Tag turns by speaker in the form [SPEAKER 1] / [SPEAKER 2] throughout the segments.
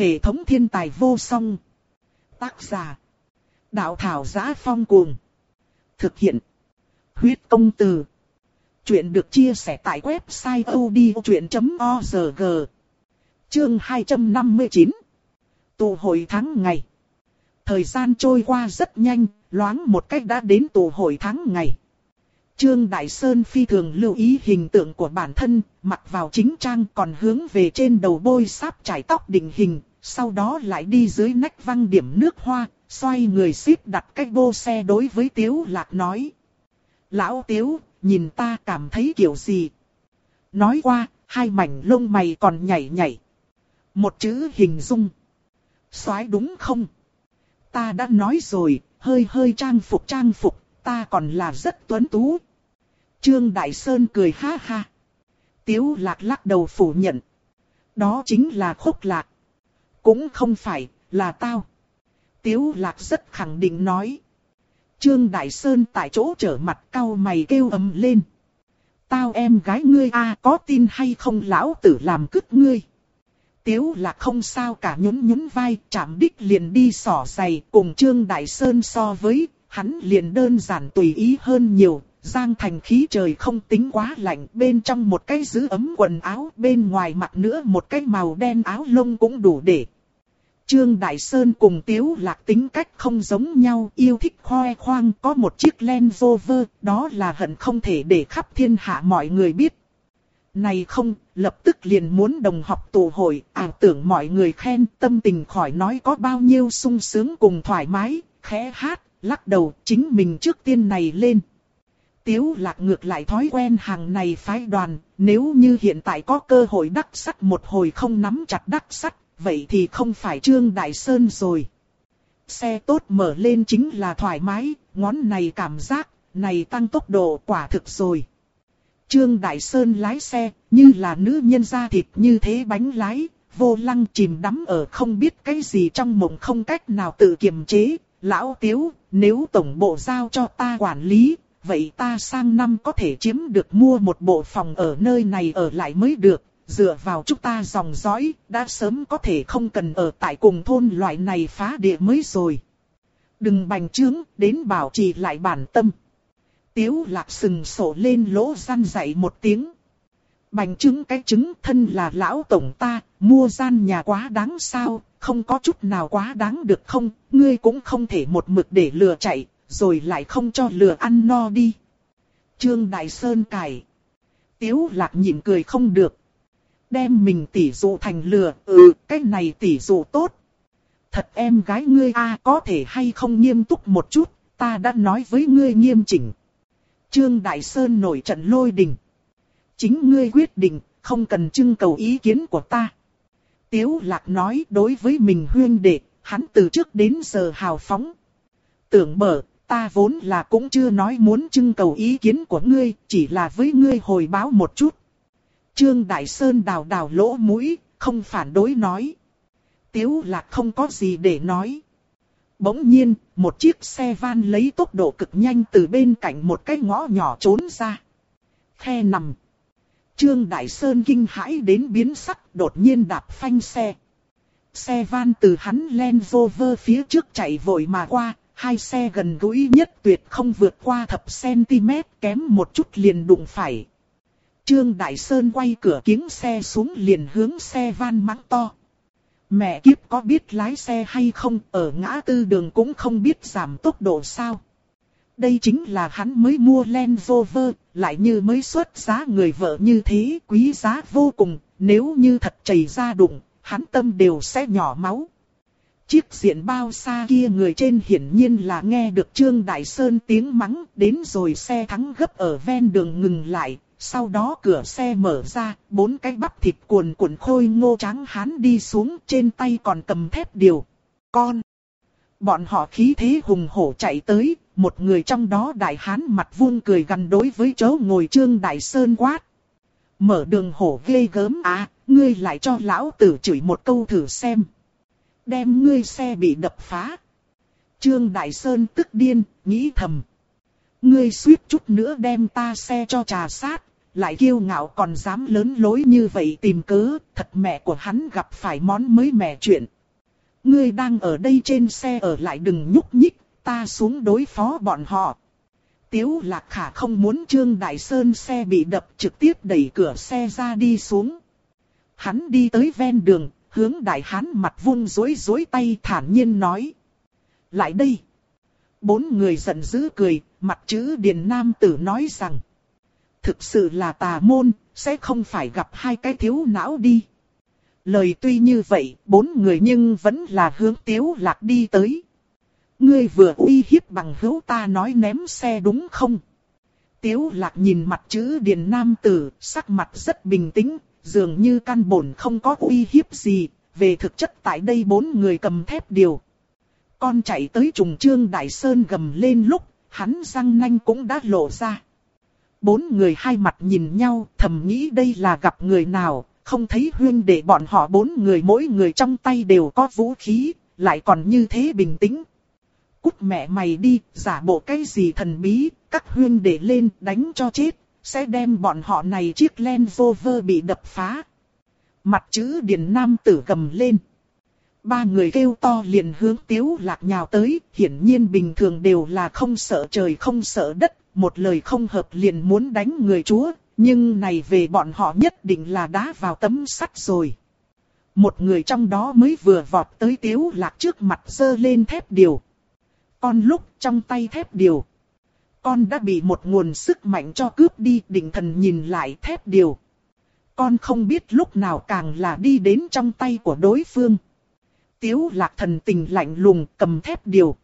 [SPEAKER 1] Hệ thống thiên tài vô song. Tác giả. Đạo thảo giá phong cuồng. Thực hiện. Huyết công từ. Chuyện được chia sẻ tại website odchuyện.org. Chương 259. tù hội tháng ngày. Thời gian trôi qua rất nhanh, loáng một cách đã đến tù hội tháng ngày. Trương Đại Sơn phi thường lưu ý hình tượng của bản thân, mặc vào chính trang còn hướng về trên đầu bôi sáp trải tóc định hình, sau đó lại đi dưới nách văng điểm nước hoa, xoay người xếp đặt cách vô xe đối với Tiếu Lạc nói. Lão Tiếu, nhìn ta cảm thấy kiểu gì? Nói qua, hai mảnh lông mày còn nhảy nhảy. Một chữ hình dung. soái đúng không? Ta đã nói rồi, hơi hơi trang phục trang phục, ta còn là rất tuấn tú. Trương Đại Sơn cười ha ha. Tiếu lạc lắc đầu phủ nhận. Đó chính là khúc lạc. Cũng không phải, là tao. Tiếu lạc rất khẳng định nói. Trương Đại Sơn tại chỗ trở mặt cau mày kêu ầm lên. Tao em gái ngươi a có tin hay không lão tử làm cứt ngươi. Tiếu lạc không sao cả nhún nhún vai chạm đích liền đi sỏ giày cùng Trương Đại Sơn so với hắn liền đơn giản tùy ý hơn nhiều. Giang thành khí trời không tính quá lạnh bên trong một cái giữ ấm quần áo bên ngoài mặt nữa một cái màu đen áo lông cũng đủ để Trương Đại Sơn cùng Tiếu Lạc tính cách không giống nhau, yêu thích khoe khoang có một chiếc Land Rover, đó là hận không thể để khắp thiên hạ mọi người biết. Này không, lập tức liền muốn đồng học tụ hội, ảo tưởng mọi người khen tâm tình khỏi nói có bao nhiêu sung sướng cùng thoải mái, khẽ hát, lắc đầu, chính mình trước tiên này lên. Tiếu lạc ngược lại thói quen hàng này phái đoàn, nếu như hiện tại có cơ hội đắc sắt một hồi không nắm chặt đắc sắt, vậy thì không phải Trương Đại Sơn rồi. Xe tốt mở lên chính là thoải mái, ngón này cảm giác, này tăng tốc độ quả thực rồi. Trương Đại Sơn lái xe, như là nữ nhân da thịt như thế bánh lái, vô lăng chìm đắm ở không biết cái gì trong mộng không cách nào tự kiềm chế. Lão Tiếu, nếu tổng bộ giao cho ta quản lý, vậy ta sang năm có thể chiếm được mua một bộ phòng ở nơi này ở lại mới được dựa vào chúng ta dòng dõi, đã sớm có thể không cần ở tại cùng thôn loại này phá địa mới rồi. Đừng bành trướng, đến bảo trì lại bản tâm. Tiếu lạc sừng sổ lên lỗ gian dạy một tiếng. Bành trướng cái trứng thân là lão tổng ta, mua gian nhà quá đáng sao, không có chút nào quá đáng được không, ngươi cũng không thể một mực để lừa chạy, rồi lại không cho lừa ăn no đi. Trương Đại Sơn cài. Tiếu lạc nhịn cười không được đem mình tỉ dụ thành lừa, ừ, cái này tỉ dụ tốt. Thật em gái ngươi a có thể hay không nghiêm túc một chút, ta đã nói với ngươi nghiêm chỉnh. Trương Đại Sơn nổi trận lôi đình. Chính ngươi quyết định, không cần trưng cầu ý kiến của ta. Tiếu Lạc nói đối với mình huyên đệ, hắn từ trước đến giờ hào phóng. Tưởng mở, ta vốn là cũng chưa nói muốn trưng cầu ý kiến của ngươi, chỉ là với ngươi hồi báo một chút. Trương Đại Sơn đào đào lỗ mũi, không phản đối nói. Tiếu là không có gì để nói. Bỗng nhiên, một chiếc xe van lấy tốc độ cực nhanh từ bên cạnh một cái ngõ nhỏ trốn ra. Khe nằm. Trương Đại Sơn kinh hãi đến biến sắc, đột nhiên đạp phanh xe. Xe van từ hắn len vơ phía trước chạy vội mà qua, hai xe gần gũi nhất tuyệt không vượt qua thập cm, kém một chút liền đụng phải. Trương Đại Sơn quay cửa kính xe xuống liền hướng xe van mắng to. Mẹ kiếp có biết lái xe hay không, ở ngã tư đường cũng không biết giảm tốc độ sao. Đây chính là hắn mới mua Land Rover, lại như mới xuất giá người vợ như thế, quý giá vô cùng, nếu như thật chảy ra đụng, hắn tâm đều sẽ nhỏ máu. Chiếc diện bao xa kia người trên hiển nhiên là nghe được Trương Đại Sơn tiếng mắng, đến rồi xe thắng gấp ở ven đường ngừng lại, sau đó cửa xe mở ra, bốn cái bắp thịt cuồn cuộn khôi ngô trắng hán đi xuống trên tay còn cầm thép điều. Con! Bọn họ khí thế hùng hổ chạy tới, một người trong đó đại hán mặt vuông cười gần đối với chỗ ngồi trương đại sơn quát. Mở đường hổ ghê gớm à, ngươi lại cho lão tử chửi một câu thử xem. Đem ngươi xe bị đập phá. Trương Đại Sơn tức điên, nghĩ thầm. Ngươi suýt chút nữa đem ta xe cho trà sát, lại kiêu ngạo còn dám lớn lối như vậy tìm cớ, thật mẹ của hắn gặp phải món mới mẻ chuyện. Ngươi đang ở đây trên xe ở lại đừng nhúc nhích, ta xuống đối phó bọn họ. Tiếu lạc khả không muốn Trương Đại Sơn xe bị đập trực tiếp đẩy cửa xe ra đi xuống. Hắn đi tới ven đường, hướng đại hán mặt vung rối rối tay thản nhiên nói. Lại đây. Bốn người giận dữ cười, mặt chữ Điền Nam tử nói rằng. Thực sự là tà môn, sẽ không phải gặp hai cái thiếu não đi. Lời tuy như vậy, bốn người nhưng vẫn là hướng tiếu lạc đi tới. Ngươi vừa uy hiếp bằng hữu ta nói ném xe đúng không? Tiếu lạc nhìn mặt chữ Điền Nam tử, sắc mặt rất bình tĩnh, dường như căn bổn không có uy hiếp gì, về thực chất tại đây bốn người cầm thép điều. Con chạy tới trùng trương đại sơn gầm lên lúc, hắn răng nanh cũng đã lộ ra. Bốn người hai mặt nhìn nhau, thầm nghĩ đây là gặp người nào, không thấy huyên để bọn họ bốn người mỗi người trong tay đều có vũ khí, lại còn như thế bình tĩnh. Cút mẹ mày đi, giả bộ cái gì thần bí, các huyên để lên đánh cho chết, sẽ đem bọn họ này chiếc len vô vơ bị đập phá. Mặt chữ điền nam tử cầm lên. Ba người kêu to liền hướng tiếu lạc nhào tới, hiển nhiên bình thường đều là không sợ trời không sợ đất, một lời không hợp liền muốn đánh người chúa, nhưng này về bọn họ nhất định là đá vào tấm sắt rồi. Một người trong đó mới vừa vọt tới tiếu lạc trước mặt dơ lên thép điều. Con lúc trong tay thép điều. Con đã bị một nguồn sức mạnh cho cướp đi định thần nhìn lại thép điều. Con không biết lúc nào càng là đi đến trong tay của đối phương. Tiếu lạc thần tình lạnh lùng cầm thép điều.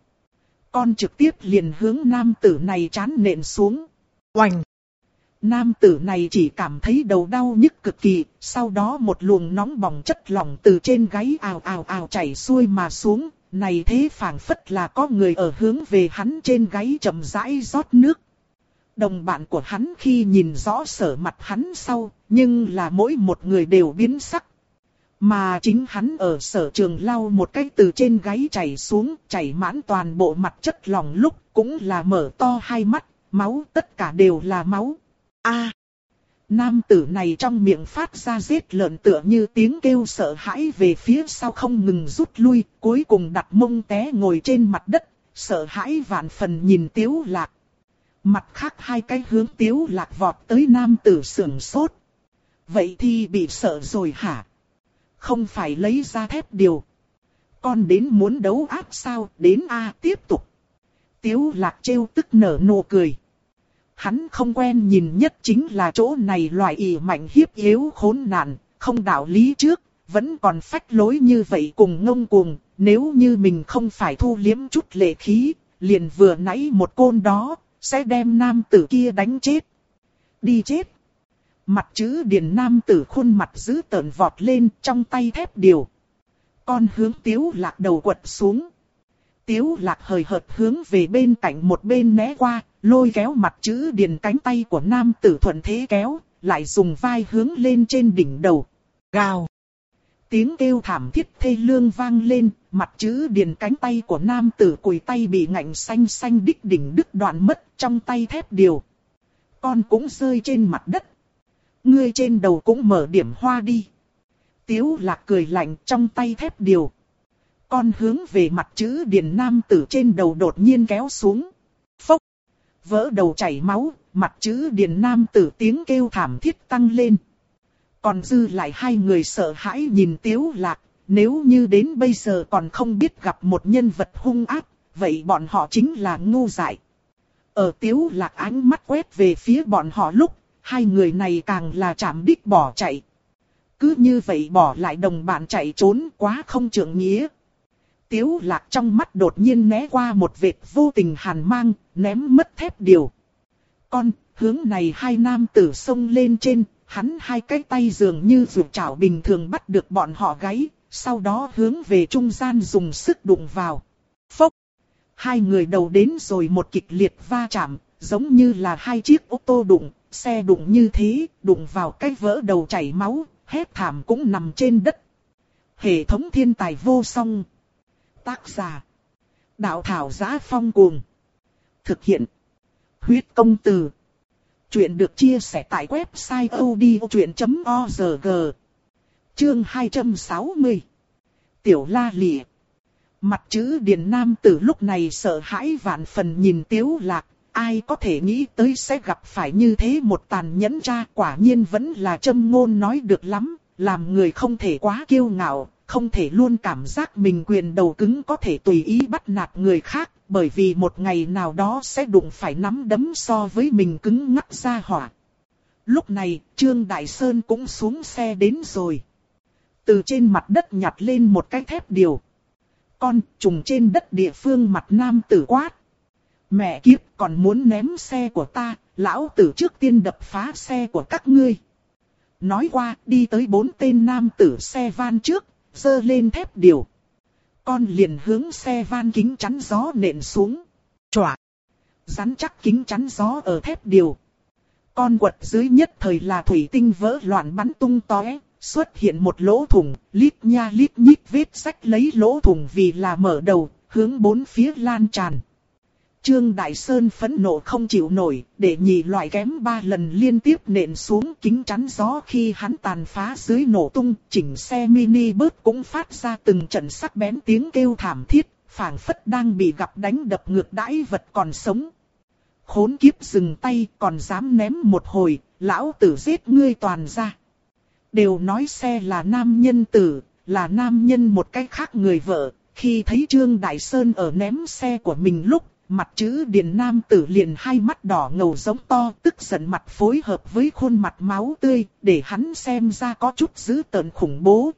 [SPEAKER 1] Con trực tiếp liền hướng nam tử này chán nện xuống. Oành! Nam tử này chỉ cảm thấy đầu đau nhức cực kỳ, sau đó một luồng nóng bỏng chất lỏng từ trên gáy ào ào ào chảy xuôi mà xuống, này thế phảng phất là có người ở hướng về hắn trên gáy chậm rãi rót nước. Đồng bạn của hắn khi nhìn rõ sở mặt hắn sau, nhưng là mỗi một người đều biến sắc. Mà chính hắn ở sở trường lau một cái từ trên gáy chảy xuống, chảy mãn toàn bộ mặt chất lòng lúc cũng là mở to hai mắt, máu tất cả đều là máu. A nam tử này trong miệng phát ra giết lợn tựa như tiếng kêu sợ hãi về phía sau không ngừng rút lui, cuối cùng đặt mông té ngồi trên mặt đất, sợ hãi vạn phần nhìn tiếu lạc. Mặt khác hai cái hướng tiếu lạc vọt tới nam tử sưởng sốt. Vậy thì bị sợ rồi hả? Không phải lấy ra thép điều. Con đến muốn đấu áp sao, đến A tiếp tục. Tiếu lạc trêu tức nở nụ cười hắn không quen nhìn nhất chính là chỗ này loại ỉ mạnh hiếp yếu khốn nạn, không đạo lý trước, vẫn còn phách lối như vậy cùng ngông cuồng, nếu như mình không phải thu liếm chút lệ khí, liền vừa nãy một côn đó, sẽ đem nam tử kia đánh chết. Đi chết. Mặt chữ điền nam tử khuôn mặt giữ tợn vọt lên trong tay thép điều. Con hướng tiếu lạc đầu quật xuống. Tiếu lạc hời hợt hướng về bên cạnh một bên né qua, lôi kéo mặt chữ điền cánh tay của nam tử thuận thế kéo, lại dùng vai hướng lên trên đỉnh đầu. Gào! Tiếng kêu thảm thiết thê lương vang lên, mặt chữ điền cánh tay của nam tử cùi tay bị ngạnh xanh xanh đích đỉnh đứt đoạn mất trong tay thép điều. Con cũng rơi trên mặt đất. Ngươi trên đầu cũng mở điểm hoa đi. Tiếu lạc cười lạnh trong tay thép điều. Con hướng về mặt chữ điền nam tử trên đầu đột nhiên kéo xuống. Vỡ đầu chảy máu, mặt chữ điền nam tử tiếng kêu thảm thiết tăng lên. Còn dư lại hai người sợ hãi nhìn tiếu lạc, nếu như đến bây giờ còn không biết gặp một nhân vật hung ác, vậy bọn họ chính là ngu dại. Ở tiếu lạc ánh mắt quét về phía bọn họ lúc, hai người này càng là chạm đích bỏ chạy. Cứ như vậy bỏ lại đồng bạn chạy trốn quá không trưởng nghĩa. Tiếu lạc trong mắt đột nhiên né qua một vệt vô tình hàn mang, ném mất thép điều. Con, hướng này hai nam tử xông lên trên, hắn hai cái tay dường như rụt chảo bình thường bắt được bọn họ gáy, sau đó hướng về trung gian dùng sức đụng vào. Phốc! Hai người đầu đến rồi một kịch liệt va chạm, giống như là hai chiếc ô tô đụng, xe đụng như thế, đụng vào cái vỡ đầu chảy máu, hét thảm cũng nằm trên đất. Hệ thống thiên tài vô song. Tác giả. Đạo thảo giá phong cuồng. Thực hiện. Huyết công từ. Chuyện được chia sẻ tại website odchuyện.org. Chương 260. Tiểu La Lịa. Mặt chữ Điền Nam từ lúc này sợ hãi vạn phần nhìn Tiếu Lạc, ai có thể nghĩ tới sẽ gặp phải như thế một tàn nhẫn cha quả nhiên vẫn là châm ngôn nói được lắm, làm người không thể quá kiêu ngạo, không thể luôn cảm giác mình quyền đầu cứng có thể tùy ý bắt nạt người khác, bởi vì một ngày nào đó sẽ đụng phải nắm đấm so với mình cứng ngắc ra hỏa. Lúc này, Trương Đại Sơn cũng xuống xe đến rồi. Từ trên mặt đất nhặt lên một cái thép điều. Con trùng trên đất địa phương mặt nam tử quát. Mẹ kiếp còn muốn ném xe của ta, lão tử trước tiên đập phá xe của các ngươi. Nói qua, đi tới bốn tên nam tử xe van trước, dơ lên thép điều. Con liền hướng xe van kính chắn gió nện xuống. chọa, Rắn chắc kính chắn gió ở thép điều. Con quật dưới nhất thời là thủy tinh vỡ loạn bắn tung tóe, xuất hiện một lỗ thủng, lít nha lít nhít vết sách lấy lỗ thủng vì là mở đầu, hướng bốn phía lan tràn. Trương Đại Sơn phẫn nộ không chịu nổi, để nhị loại kém ba lần liên tiếp nện xuống kính chắn gió khi hắn tàn phá dưới nổ tung, chỉnh xe mini bớt cũng phát ra từng trận sắc bén tiếng kêu thảm thiết, phảng phất đang bị gặp đánh đập ngược đãi vật còn sống. Khốn kiếp dừng tay còn dám ném một hồi, lão tử giết ngươi toàn ra. Đều nói xe là nam nhân tử, là nam nhân một cách khác người vợ, khi thấy Trương Đại Sơn ở ném xe của mình lúc Mặt chữ Điền Nam tử liền hai mắt đỏ ngầu giống to, tức giận mặt phối hợp với khuôn mặt máu tươi, để hắn xem ra có chút dữ tợn khủng bố.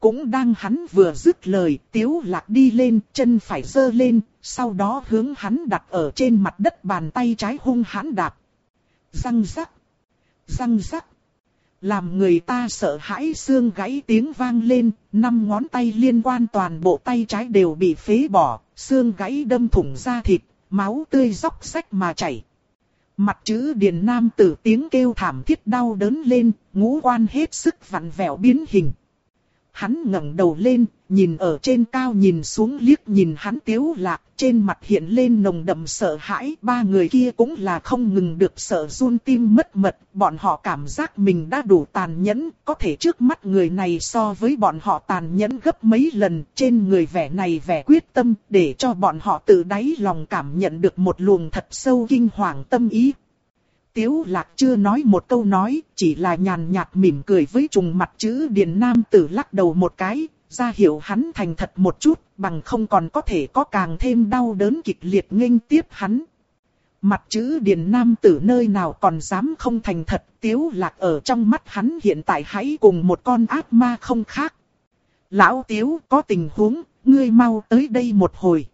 [SPEAKER 1] Cũng đang hắn vừa dứt lời, tiếu lạc đi lên, chân phải giơ lên, sau đó hướng hắn đặt ở trên mặt đất bàn tay trái hung hãn đạp. Răng rắc, răng rắc. Làm người ta sợ hãi xương gãy tiếng vang lên, năm ngón tay liên quan toàn bộ tay trái đều bị phế bỏ, xương gãy đâm thủng da thịt, máu tươi róc rách mà chảy. Mặt chữ điền nam tử tiếng kêu thảm thiết đau đớn lên, ngũ quan hết sức vặn vẹo biến hình. Hắn ngẩng đầu lên, nhìn ở trên cao nhìn xuống liếc nhìn hắn tiếu lạc, trên mặt hiện lên nồng đậm sợ hãi. Ba người kia cũng là không ngừng được sợ run tim mất mật, bọn họ cảm giác mình đã đủ tàn nhẫn, có thể trước mắt người này so với bọn họ tàn nhẫn gấp mấy lần, trên người vẻ này vẻ quyết tâm, để cho bọn họ tự đáy lòng cảm nhận được một luồng thật sâu kinh hoàng tâm ý. Tiếu lạc chưa nói một câu nói, chỉ là nhàn nhạt mỉm cười với trùng mặt chữ Điền Nam tử lắc đầu một cái, ra hiểu hắn thành thật một chút, bằng không còn có thể có càng thêm đau đớn kịch liệt nghênh tiếp hắn. Mặt chữ Điền Nam tử nơi nào còn dám không thành thật, tiếu lạc ở trong mắt hắn hiện tại hãy cùng một con ác ma không khác. Lão tiếu có tình huống, ngươi mau tới đây một hồi.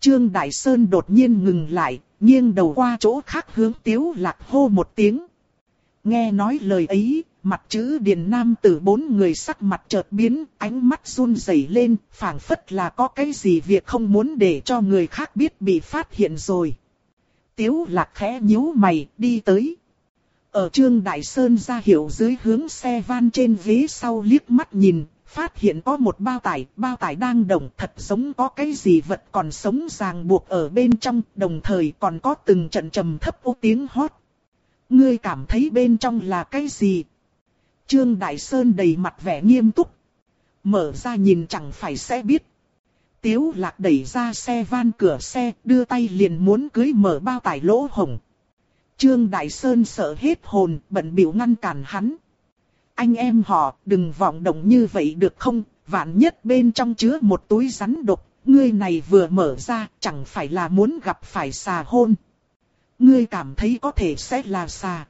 [SPEAKER 1] Trương Đại Sơn đột nhiên ngừng lại, nghiêng đầu qua chỗ khác hướng tiếu lạc hô một tiếng. Nghe nói lời ấy, mặt chữ điền nam tử bốn người sắc mặt chợt biến, ánh mắt run rẩy lên, phảng phất là có cái gì việc không muốn để cho người khác biết bị phát hiện rồi. Tiếu lạc khẽ nhíu mày, đi tới. Ở trương Đại Sơn ra hiệu dưới hướng xe van trên ghế sau liếc mắt nhìn, phát hiện có một bao tải, bao tải đang động thật sống có cái gì vật còn sống ràng buộc ở bên trong, đồng thời còn có từng trận trầm thấp ô tiếng hót. Ngươi cảm thấy bên trong là cái gì? Trương Đại Sơn đầy mặt vẻ nghiêm túc. Mở ra nhìn chẳng phải sẽ biết. Tiếu lạc đẩy ra xe van cửa xe, đưa tay liền muốn cưới mở bao tải lỗ hồng. Trương Đại Sơn sợ hết hồn, bận biểu ngăn cản hắn anh em họ đừng vọng động như vậy được không, vạn nhất bên trong chứa một túi rắn độc, ngươi này vừa mở ra chẳng phải là muốn gặp phải xà hôn. Ngươi cảm thấy có thể sẽ là xà.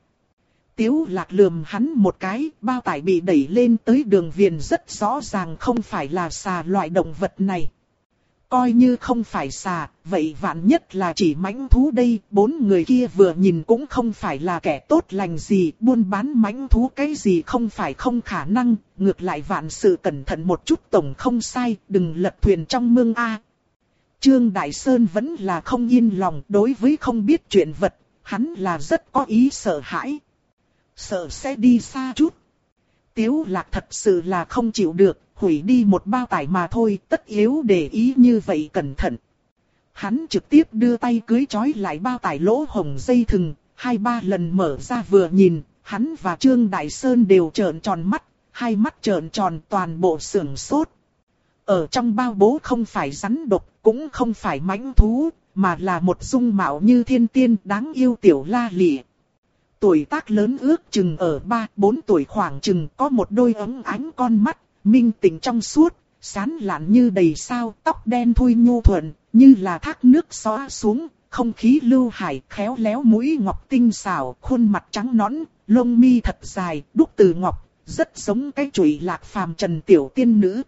[SPEAKER 1] Tiếu lạc lườm hắn một cái, bao tải bị đẩy lên tới đường viền rất rõ ràng không phải là xà loại động vật này. Coi như không phải xà, vậy vạn nhất là chỉ mãnh thú đây, bốn người kia vừa nhìn cũng không phải là kẻ tốt lành gì, buôn bán mãnh thú cái gì không phải không khả năng, ngược lại vạn sự cẩn thận một chút tổng không sai, đừng lật thuyền trong mương A. Trương Đại Sơn vẫn là không yên lòng đối với không biết chuyện vật, hắn là rất có ý sợ hãi. Sợ sẽ đi xa chút. Tiếu lạc thật sự là không chịu được, hủy đi một bao tải mà thôi, tất yếu để ý như vậy cẩn thận. Hắn trực tiếp đưa tay cưới chói lại bao tải lỗ hồng dây thừng, hai ba lần mở ra vừa nhìn, hắn và Trương Đại Sơn đều trợn tròn mắt, hai mắt trợn tròn toàn bộ sưởng sốt. Ở trong bao bố không phải rắn độc, cũng không phải mãnh thú, mà là một dung mạo như thiên tiên đáng yêu tiểu la lịa. Tuổi tác lớn ước chừng ở 3-4 tuổi khoảng chừng có một đôi ấm ánh con mắt, minh tỉnh trong suốt, sán lạn như đầy sao, tóc đen thui nhu thuận, như là thác nước xóa xuống, không khí lưu hải, khéo léo mũi ngọc tinh xảo, khuôn mặt trắng nõn, lông mi thật dài, đúc từ ngọc, rất giống cái chuỗi lạc phàm trần tiểu tiên nữ.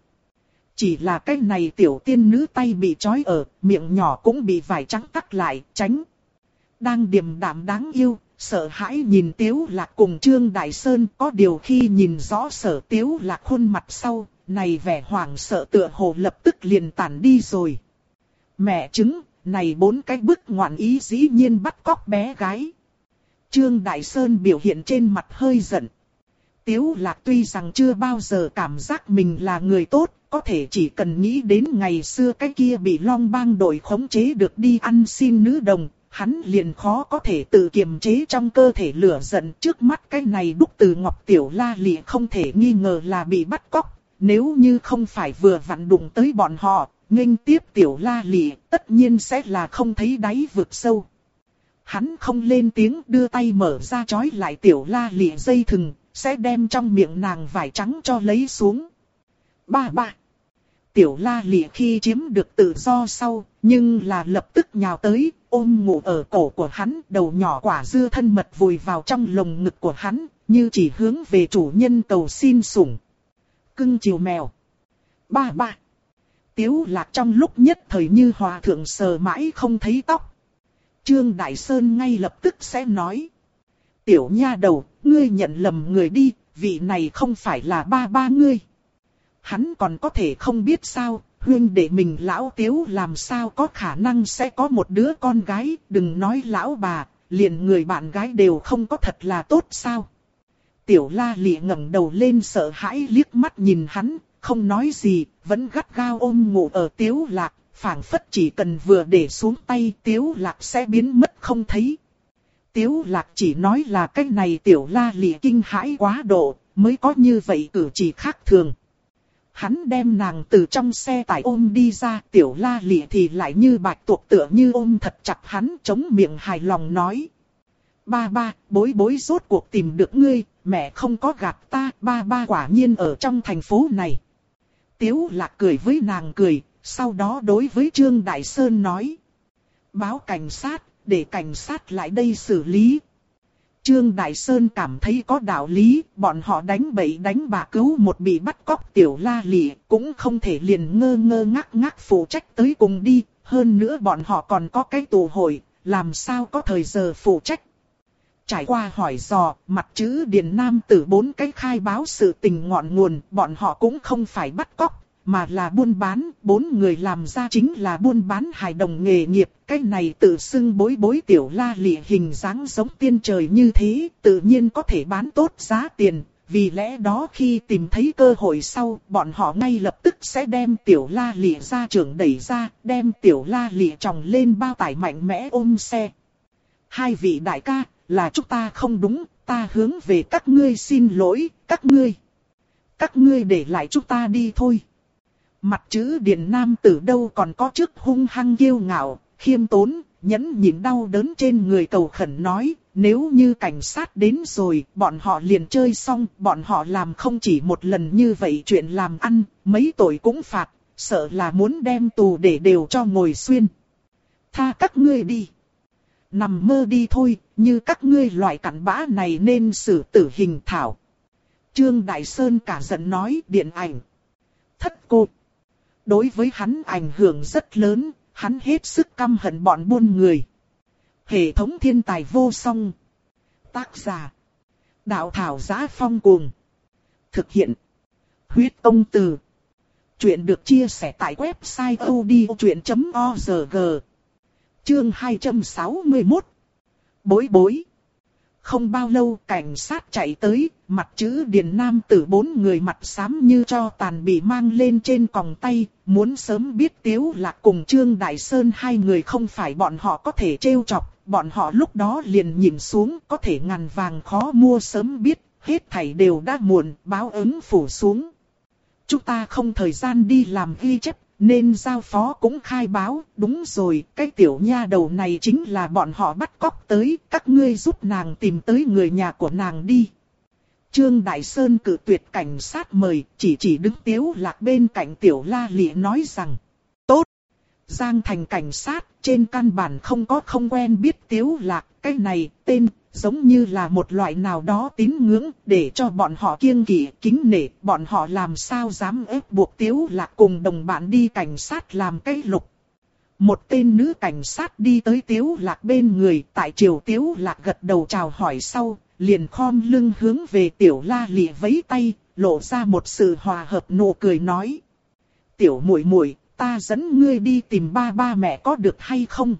[SPEAKER 1] Chỉ là cái này tiểu tiên nữ tay bị trói ở, miệng nhỏ cũng bị vải trắng cắt lại, tránh. Đang điềm đạm đáng yêu, sợ hãi nhìn Tiếu Lạc cùng Trương Đại Sơn có điều khi nhìn rõ sở Tiếu Lạc khuôn mặt sau, này vẻ hoảng sợ tựa hồ lập tức liền tản đi rồi. Mẹ chứng, này bốn cái bức ngoạn ý dĩ nhiên bắt cóc bé gái. Trương Đại Sơn biểu hiện trên mặt hơi giận. Tiếu Lạc tuy rằng chưa bao giờ cảm giác mình là người tốt, có thể chỉ cần nghĩ đến ngày xưa cái kia bị long bang đội khống chế được đi ăn xin nữ đồng, hắn liền khó có thể tự kiềm chế trong cơ thể lửa giận trước mắt cái này đúc từ Ngọc Tiểu La lì không thể nghi ngờ là bị bắt cóc, nếu như không phải vừa vặn đụng tới bọn họ, nghênh tiếp Tiểu La lì tất nhiên sẽ là không thấy đáy vực sâu. Hắn không lên tiếng đưa tay mở ra chói lại Tiểu La lì dây thừng, sẽ đem trong miệng nàng vải trắng cho lấy xuống. Ba ba. Tiểu la lịa khi chiếm được tự do sau, nhưng là lập tức nhào tới, ôm ngủ ở cổ của hắn, đầu nhỏ quả dưa thân mật vùi vào trong lồng ngực của hắn, như chỉ hướng về chủ nhân cầu xin sủng. Cưng chiều mèo. Ba ba. Tiếu lạc trong lúc nhất thời như hòa thượng sờ mãi không thấy tóc. Trương Đại Sơn ngay lập tức sẽ nói. Tiểu nha đầu, ngươi nhận lầm người đi, vị này không phải là ba ba ngươi. Hắn còn có thể không biết sao, huyên để mình lão tiếu làm sao có khả năng sẽ có một đứa con gái, đừng nói lão bà, liền người bạn gái đều không có thật là tốt sao. Tiểu la lịa ngẩng đầu lên sợ hãi liếc mắt nhìn hắn, không nói gì, vẫn gắt gao ôm ngủ ở tiếu lạc, phảng phất chỉ cần vừa để xuống tay tiếu lạc sẽ biến mất không thấy. Tiếu lạc chỉ nói là cái này tiểu la lịa kinh hãi quá độ, mới có như vậy cử chỉ khác thường. Hắn đem nàng từ trong xe tải ôm đi ra, tiểu la lịa thì lại như bạch tuộc tựa như ôm thật chặt hắn chống miệng hài lòng nói. Ba ba, bối bối rốt cuộc tìm được ngươi, mẹ không có gạt ta, ba ba quả nhiên ở trong thành phố này. Tiếu lạc cười với nàng cười, sau đó đối với Trương Đại Sơn nói. Báo cảnh sát, để cảnh sát lại đây xử lý. Trương Đại Sơn cảm thấy có đạo lý, bọn họ đánh bậy đánh bạ cứu một bị bắt cóc tiểu la lị, cũng không thể liền ngơ ngơ ngác ngác phụ trách tới cùng đi, hơn nữa bọn họ còn có cái tù hội, làm sao có thời giờ phụ trách. Trải qua hỏi dò, mặt chữ Điền Nam tử bốn cái khai báo sự tình ngọn nguồn, bọn họ cũng không phải bắt cóc, mà là buôn bán, bốn người làm ra chính là buôn bán hài đồng nghề nghiệp, cái này tự xưng bối bối tiểu la lị hình dáng giống tiên trời như thế, tự nhiên có thể bán tốt giá tiền, vì lẽ đó khi tìm thấy cơ hội sau, bọn họ ngay lập tức sẽ đem tiểu la lị ra trưởng đẩy ra, đem tiểu la lị tròng lên bao tải mạnh mẽ ôm xe. Hai vị đại ca, là chúng ta không đúng, ta hướng về các ngươi xin lỗi, các ngươi. Các ngươi để lại chúng ta đi thôi. Mặt chữ điện nam tử đâu còn có chức hung hăng kiêu ngạo, khiêm tốn, nhẫn nhịn đau đớn trên người cầu khẩn nói, nếu như cảnh sát đến rồi, bọn họ liền chơi xong, bọn họ làm không chỉ một lần như vậy chuyện làm ăn, mấy tội cũng phạt, sợ là muốn đem tù để đều cho ngồi xuyên. Tha các ngươi đi. Nằm mơ đi thôi, như các ngươi loại cặn bã này nên xử tử hình thảo. Trương Đại Sơn cả giận nói điện ảnh. Thất cô đối với hắn ảnh hưởng rất lớn, hắn hết sức căm hận bọn buôn người. Hệ thống thiên tài vô song. Tác giả. Đạo thảo giá phong cuồng. Thực hiện. Huyết công từ. Chuyện được chia sẻ tại website odchuyện.org. Chương 261. Bối bối. Không bao lâu cảnh sát chạy tới, mặt chữ Điền Nam tử bốn người mặt xám như cho tàn bị mang lên trên còng tay, muốn sớm biết Tiếu Lạc cùng Trương Đại Sơn hai người không phải bọn họ có thể trêu chọc, bọn họ lúc đó liền nhìn xuống có thể ngàn vàng khó mua sớm biết, hết thảy đều đã muộn, báo ứng phủ xuống. Chúng ta không thời gian đi làm ghi chép, nên giao phó cũng khai báo, đúng rồi, cái tiểu nha đầu này chính là bọn họ bắt cóc tới, các ngươi giúp nàng tìm tới người nhà của nàng đi. Trương Đại Sơn cử tuyệt cảnh sát mời, chỉ chỉ đứng tiếu lạc bên cạnh tiểu la lịa nói rằng, tốt. Giang thành cảnh sát, trên căn bản không có không quen biết tiếu lạc, cái này, tên, giống như là một loại nào đó tín ngưỡng, để cho bọn họ kiêng kỵ, kính nể, bọn họ làm sao dám ép buộc tiếu lạc cùng đồng bạn đi cảnh sát làm cái lục. Một tên nữ cảnh sát đi tới tiếu lạc bên người, tại triều tiếu lạc gật đầu chào hỏi sau, liền khom lưng hướng về tiểu la lị vẫy tay, lộ ra một sự hòa hợp nụ cười nói. Tiểu muội muội, ta dẫn ngươi đi tìm ba ba mẹ có được hay không?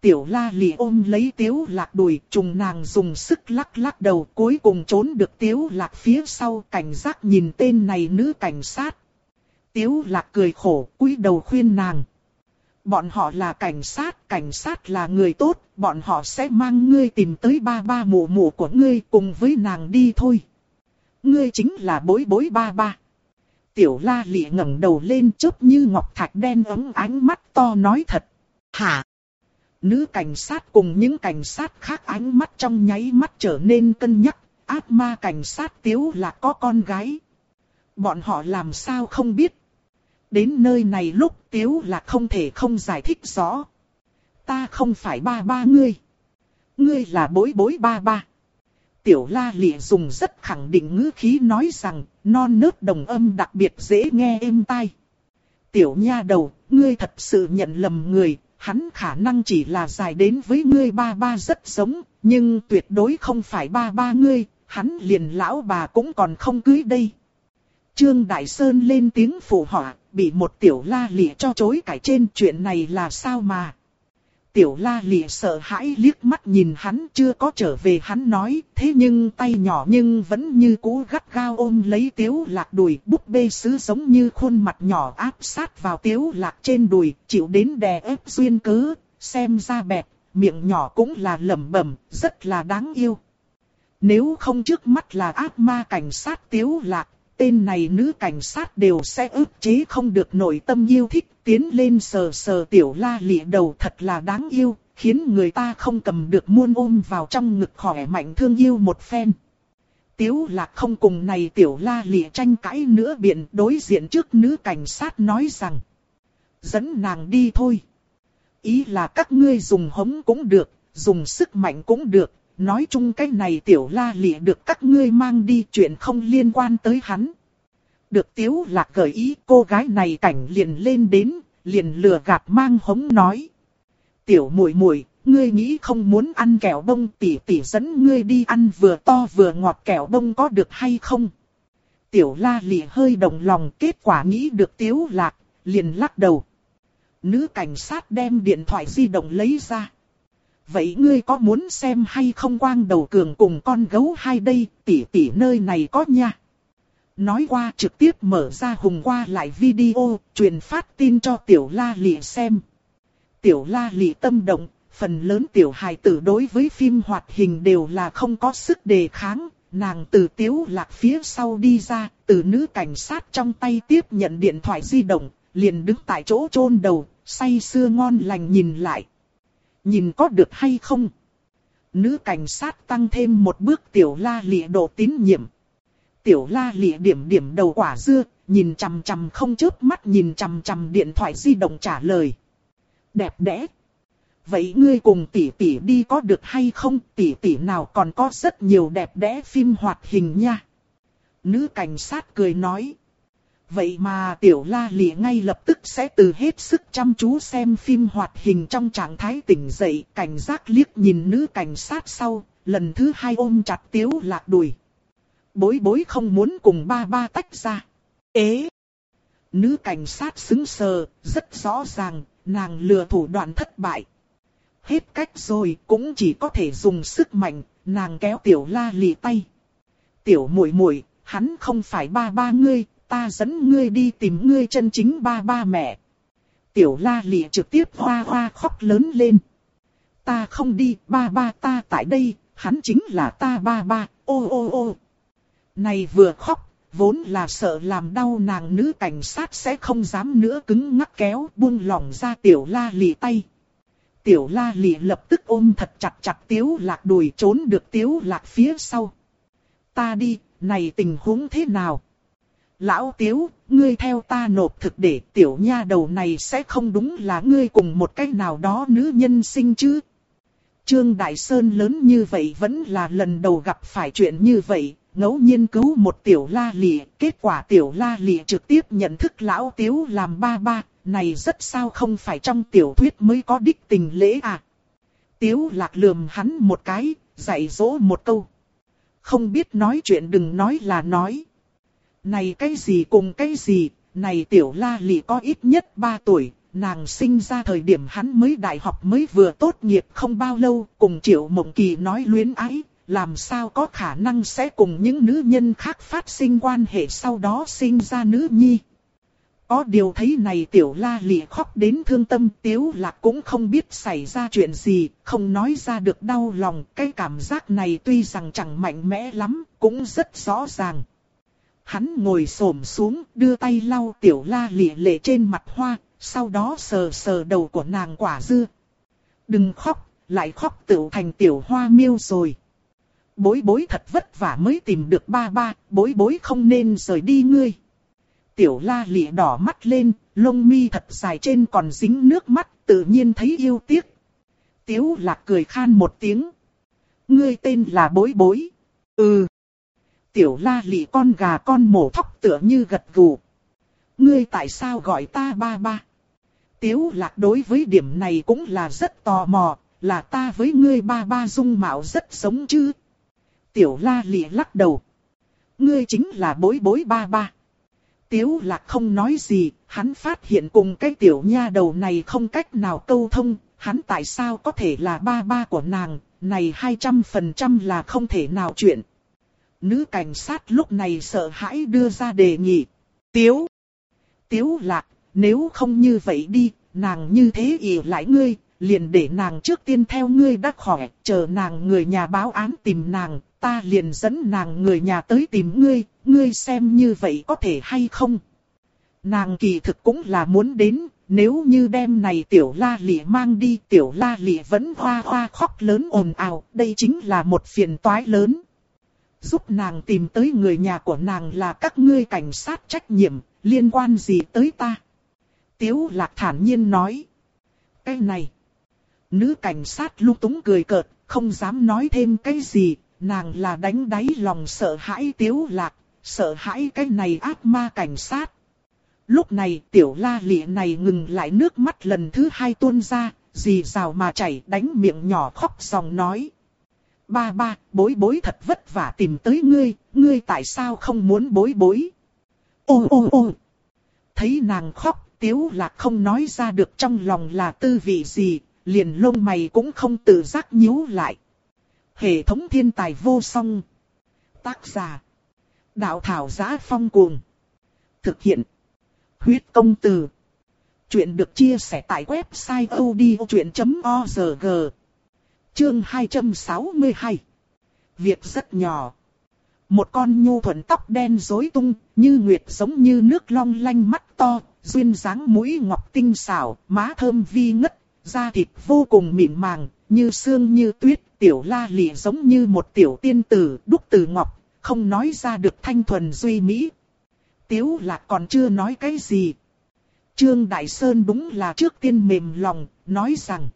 [SPEAKER 1] Tiểu la lì ôm lấy tiếu lạc đùi, trùng nàng dùng sức lắc lắc đầu cuối cùng trốn được tiếu lạc phía sau cảnh giác nhìn tên này nữ cảnh sát. Tiếu lạc cười khổ, cúi đầu khuyên nàng. Bọn họ là cảnh sát, cảnh sát là người tốt, bọn họ sẽ mang ngươi tìm tới ba ba mụ mụ của ngươi cùng với nàng đi thôi. Ngươi chính là bối bối ba ba. Tiểu la lị ngẩng đầu lên chớp như ngọc thạch đen ấm ánh mắt to nói thật. Hả? Nữ cảnh sát cùng những cảnh sát khác ánh mắt trong nháy mắt trở nên cân nhắc, ác ma cảnh sát tiếu là có con gái. Bọn họ làm sao không biết. Đến nơi này lúc tiếu là không thể không giải thích rõ. Ta không phải ba ba ngươi. Ngươi là bối bối ba ba. Tiểu la lịa dùng rất khẳng định ngữ khí nói rằng, non nớt đồng âm đặc biệt dễ nghe êm tai. Tiểu nha đầu, ngươi thật sự nhận lầm người, hắn khả năng chỉ là dài đến với ngươi ba ba rất giống, nhưng tuyệt đối không phải ba ba ngươi, hắn liền lão bà cũng còn không cưới đây. Trương Đại Sơn lên tiếng phụ họa, bị một tiểu la lịa cho chối cải trên chuyện này là sao mà. Tiểu la lịa sợ hãi liếc mắt nhìn hắn chưa có trở về hắn nói, thế nhưng tay nhỏ nhưng vẫn như cũ gắt gao ôm lấy tiếu lạc đùi búp bê sứ giống như khuôn mặt nhỏ áp sát vào tiếu lạc trên đùi, chịu đến đè ép duyên cớ, xem ra bẹp, miệng nhỏ cũng là lẩm bẩm, rất là đáng yêu. Nếu không trước mắt là ác ma cảnh sát tiếu lạc, tên này nữ cảnh sát đều sẽ ức chế không được nội tâm yêu thích, tiến lên sờ sờ tiểu la lịa đầu thật là đáng yêu, khiến người ta không cầm được muôn ôm vào trong ngực khỏe mạnh thương yêu một phen. Tiếu lạc không cùng này tiểu la lịa tranh cãi nữa biện đối diện trước nữ cảnh sát nói rằng. Dẫn nàng đi thôi. Ý là các ngươi dùng hống cũng được, dùng sức mạnh cũng được, nói chung cái này tiểu la lịa được các ngươi mang đi chuyện không liên quan tới hắn. Được tiếu lạc gợi ý cô gái này cảnh liền lên đến, liền lừa gạt mang hống nói. Tiểu muội muội, ngươi nghĩ không muốn ăn kẹo bông tỉ tỉ dẫn ngươi đi ăn vừa to vừa ngọt kẹo bông có được hay không? Tiểu la lì hơi đồng lòng kết quả nghĩ được tiếu lạc, liền lắc đầu. Nữ cảnh sát đem điện thoại di động lấy ra. Vậy ngươi có muốn xem hay không quang đầu cường cùng con gấu hai đây, tỷ tỷ nơi này có nha. Nói qua trực tiếp mở ra hùng qua lại video, truyền phát tin cho tiểu la lị xem. Tiểu la lị tâm động, phần lớn tiểu hài tử đối với phim hoạt hình đều là không có sức đề kháng. Nàng từ tiếu lạc phía sau đi ra, từ nữ cảnh sát trong tay tiếp nhận điện thoại di động, liền đứng tại chỗ chôn đầu, say sưa ngon lành nhìn lại. Nhìn có được hay không? Nữ cảnh sát tăng thêm một bước tiểu la lịa độ tín nhiệm. Tiểu la lịa điểm điểm đầu quả dưa, nhìn chằm chằm không chớp mắt nhìn chằm chằm điện thoại di động trả lời. Đẹp đẽ. Vậy ngươi cùng tỷ tỷ đi có được hay không? Tỷ tỷ nào còn có rất nhiều đẹp đẽ phim hoạt hình nha. Nữ cảnh sát cười nói. Vậy mà tiểu la lịa ngay lập tức sẽ từ hết sức chăm chú xem phim hoạt hình trong trạng thái tỉnh dậy, cảnh giác liếc nhìn nữ cảnh sát sau, lần thứ hai ôm chặt tiếu lạc đùi. Bối bối không muốn cùng ba ba tách ra. Ế! Nữ cảnh sát xứng sờ, rất rõ ràng, nàng lừa thủ đoạn thất bại. Hết cách rồi, cũng chỉ có thể dùng sức mạnh, nàng kéo tiểu la lì tay. Tiểu muội muội, hắn không phải ba ba ngươi, ta dẫn ngươi đi tìm ngươi chân chính ba ba mẹ. Tiểu la lì trực tiếp hoa hoa khóc lớn lên. ta không đi, ba ba ta tại đây, hắn chính là ta ba ba, ô ô ô. Này vừa khóc, vốn là sợ làm đau nàng nữ cảnh sát sẽ không dám nữa cứng ngắc kéo buông lỏng ra tiểu la lì tay. Tiểu la lì lập tức ôm thật chặt chặt tiếu lạc đuổi trốn được tiếu lạc phía sau. Ta đi, này tình huống thế nào? Lão tiếu, ngươi theo ta nộp thực để tiểu nha đầu này sẽ không đúng là ngươi cùng một cách nào đó nữ nhân sinh chứ? Trương Đại Sơn lớn như vậy vẫn là lần đầu gặp phải chuyện như vậy, ngẫu nhiên cứu một tiểu la lì kết quả tiểu la lì trực tiếp nhận thức lão tiếu làm ba ba, này rất sao không phải trong tiểu thuyết mới có đích tình lễ à. Tiếu lạc lườm hắn một cái, dạy dỗ một câu. Không biết nói chuyện đừng nói là nói. Này cái gì cùng cái gì, này tiểu la lì có ít nhất 3 tuổi, nàng sinh ra thời điểm hắn mới đại học mới vừa tốt nghiệp không bao lâu, cùng triệu mộng kỳ nói luyến ái, làm sao có khả năng sẽ cùng những nữ nhân khác phát sinh quan hệ sau đó sinh ra nữ nhi. Có điều thấy này tiểu la lị khóc đến thương tâm tiếu lạc cũng không biết xảy ra chuyện gì, không nói ra được đau lòng, cái cảm giác này tuy rằng chẳng mạnh mẽ lắm, cũng rất rõ ràng. Hắn ngồi xổm xuống, đưa tay lau tiểu la lị lệ trên mặt hoa, sau đó sờ sờ đầu của nàng quả dưa. Đừng khóc, lại khóc tựu thành tiểu hoa miêu rồi. Bối bối thật vất vả mới tìm được ba ba, bối bối không nên rời đi ngươi. Tiểu la lị đỏ mắt lên, lông mi thật dài trên còn dính nước mắt, tự nhiên thấy yêu tiếc. Tiếu lạc cười khan một tiếng. Ngươi tên là bối bối. Ừ. Tiểu la lị con gà con mổ thóc tựa như gật gù. Ngươi tại sao gọi ta ba ba? Tiếu lạc đối với điểm này cũng là rất tò mò, là ta với ngươi ba ba dung mạo rất giống chứ. Tiểu la lịa lắc đầu. Ngươi chính là bối bối ba ba. Tiếu lạc không nói gì, hắn phát hiện cùng cái tiểu nha đầu này không cách nào câu thông, hắn tại sao có thể là ba ba của nàng, này 200% là không thể nào chuyện. Nữ cảnh sát lúc này sợ hãi đưa ra đề nghị. Tiếu! Tiếu lạc, nếu không như vậy đi, nàng như thế ỉ lại ngươi, liền để nàng trước tiên theo ngươi đắc khỏe, chờ nàng người nhà báo án tìm nàng, ta liền dẫn nàng người nhà tới tìm ngươi, ngươi xem như vậy có thể hay không. Nàng kỳ thực cũng là muốn đến, nếu như đêm này tiểu la lị mang đi tiểu la lị vẫn hoa hoa khóc lớn ồn ào, đây chính là một phiền toái lớn. Giúp nàng tìm tới người nhà của nàng là các ngươi cảnh sát trách nhiệm, liên quan gì tới ta? Tiếu lạc thản nhiên nói. Cái này. Nữ cảnh sát lúc túng cười cợt, không dám nói thêm cái gì, nàng là đánh đáy lòng sợ hãi tiếu lạc, sợ hãi cái này ác ma cảnh sát. Lúc này tiểu la lị này ngừng lại nước mắt lần thứ hai tuôn ra, dì rào mà chảy đánh miệng nhỏ khóc dòng nói. Ba ba, bối bối thật vất vả tìm tới ngươi, ngươi tại sao không muốn bối bối? Ô ô ô! Thấy nàng khóc, tiếu lạc không nói ra được trong lòng là tư vị gì, liền lông mày cũng không tự giác nhíu lại. Hệ thống thiên tài vô song. Tác giả. Đạo thảo giá phong cuồng. Thực hiện. Huyết công từ. Chuyện được chia sẻ tại website odchuyện.org. Chương 262. Việc rất nhỏ. Một con nhu thuần tóc đen rối tung, như nguyệt giống như nước long lanh mắt to, duyên dáng mũi ngọc tinh xảo, má thơm vi ngất, da thịt vô cùng mịn màng, như xương như tuyết, tiểu la lị giống như một tiểu tiên tử đúc từ ngọc, không nói ra được thanh thuần duy mỹ. Tiếu lạc còn chưa nói cái gì. Trương Đại Sơn đúng là trước tiên mềm lòng, nói rằng.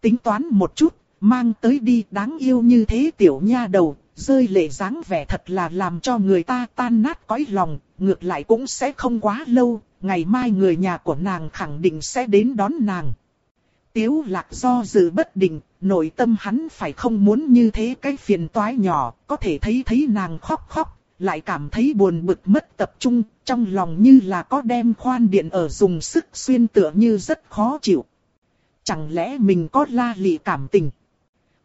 [SPEAKER 1] Tính toán một chút, mang tới đi đáng yêu như thế tiểu nha đầu, rơi lệ dáng vẻ thật là làm cho người ta tan nát cõi lòng, ngược lại cũng sẽ không quá lâu, ngày mai người nhà của nàng khẳng định sẽ đến đón nàng. Tiếu lạc do dự bất định, nội tâm hắn phải không muốn như thế cái phiền toái nhỏ, có thể thấy thấy nàng khóc khóc, lại cảm thấy buồn bực mất tập trung, trong lòng như là có đem khoan điện ở dùng sức xuyên tựa như rất khó chịu. Chẳng lẽ mình có la lị cảm tình?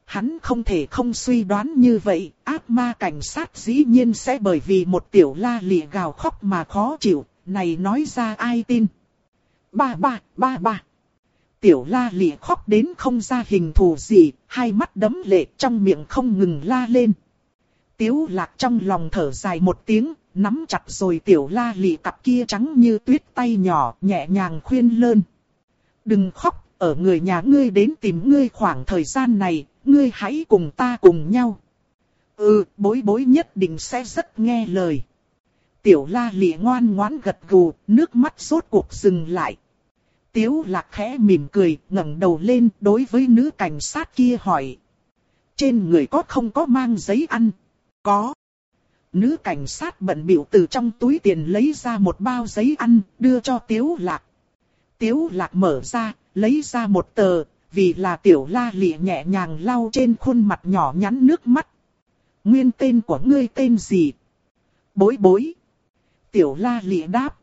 [SPEAKER 1] Hắn không thể không suy đoán như vậy, ác ma cảnh sát dĩ nhiên sẽ bởi vì một tiểu la lị gào khóc mà khó chịu, này nói ra ai tin? Ba ba, ba ba tiểu la lịa khóc đến không ra hình thù gì, hai mắt đấm lệ trong miệng không ngừng la lên. Tiếu lạc trong lòng thở dài một tiếng, nắm chặt rồi tiểu la lị cặp kia trắng như tuyết tay nhỏ nhẹ nhàng khuyên lơn. Đừng khóc, ở người nhà ngươi đến tìm ngươi khoảng thời gian này, ngươi hãy cùng ta cùng nhau. Ừ, bối bối nhất định sẽ rất nghe lời. Tiểu la lị ngoan ngoãn gật gù, nước mắt rốt cuộc dừng lại. Tiếu lạc khẽ mỉm cười, ngẩng đầu lên đối với nữ cảnh sát kia hỏi. Trên người có không có mang giấy ăn? Có. Nữ cảnh sát bận biểu từ trong túi tiền lấy ra một bao giấy ăn, đưa cho Tiếu Lạc. Tiếu Lạc mở ra, lấy ra một tờ, vì là tiểu la lịa nhẹ nhàng lau trên khuôn mặt nhỏ nhắn nước mắt. Nguyên tên của ngươi tên gì? Bối bối. Tiểu la lịa đáp.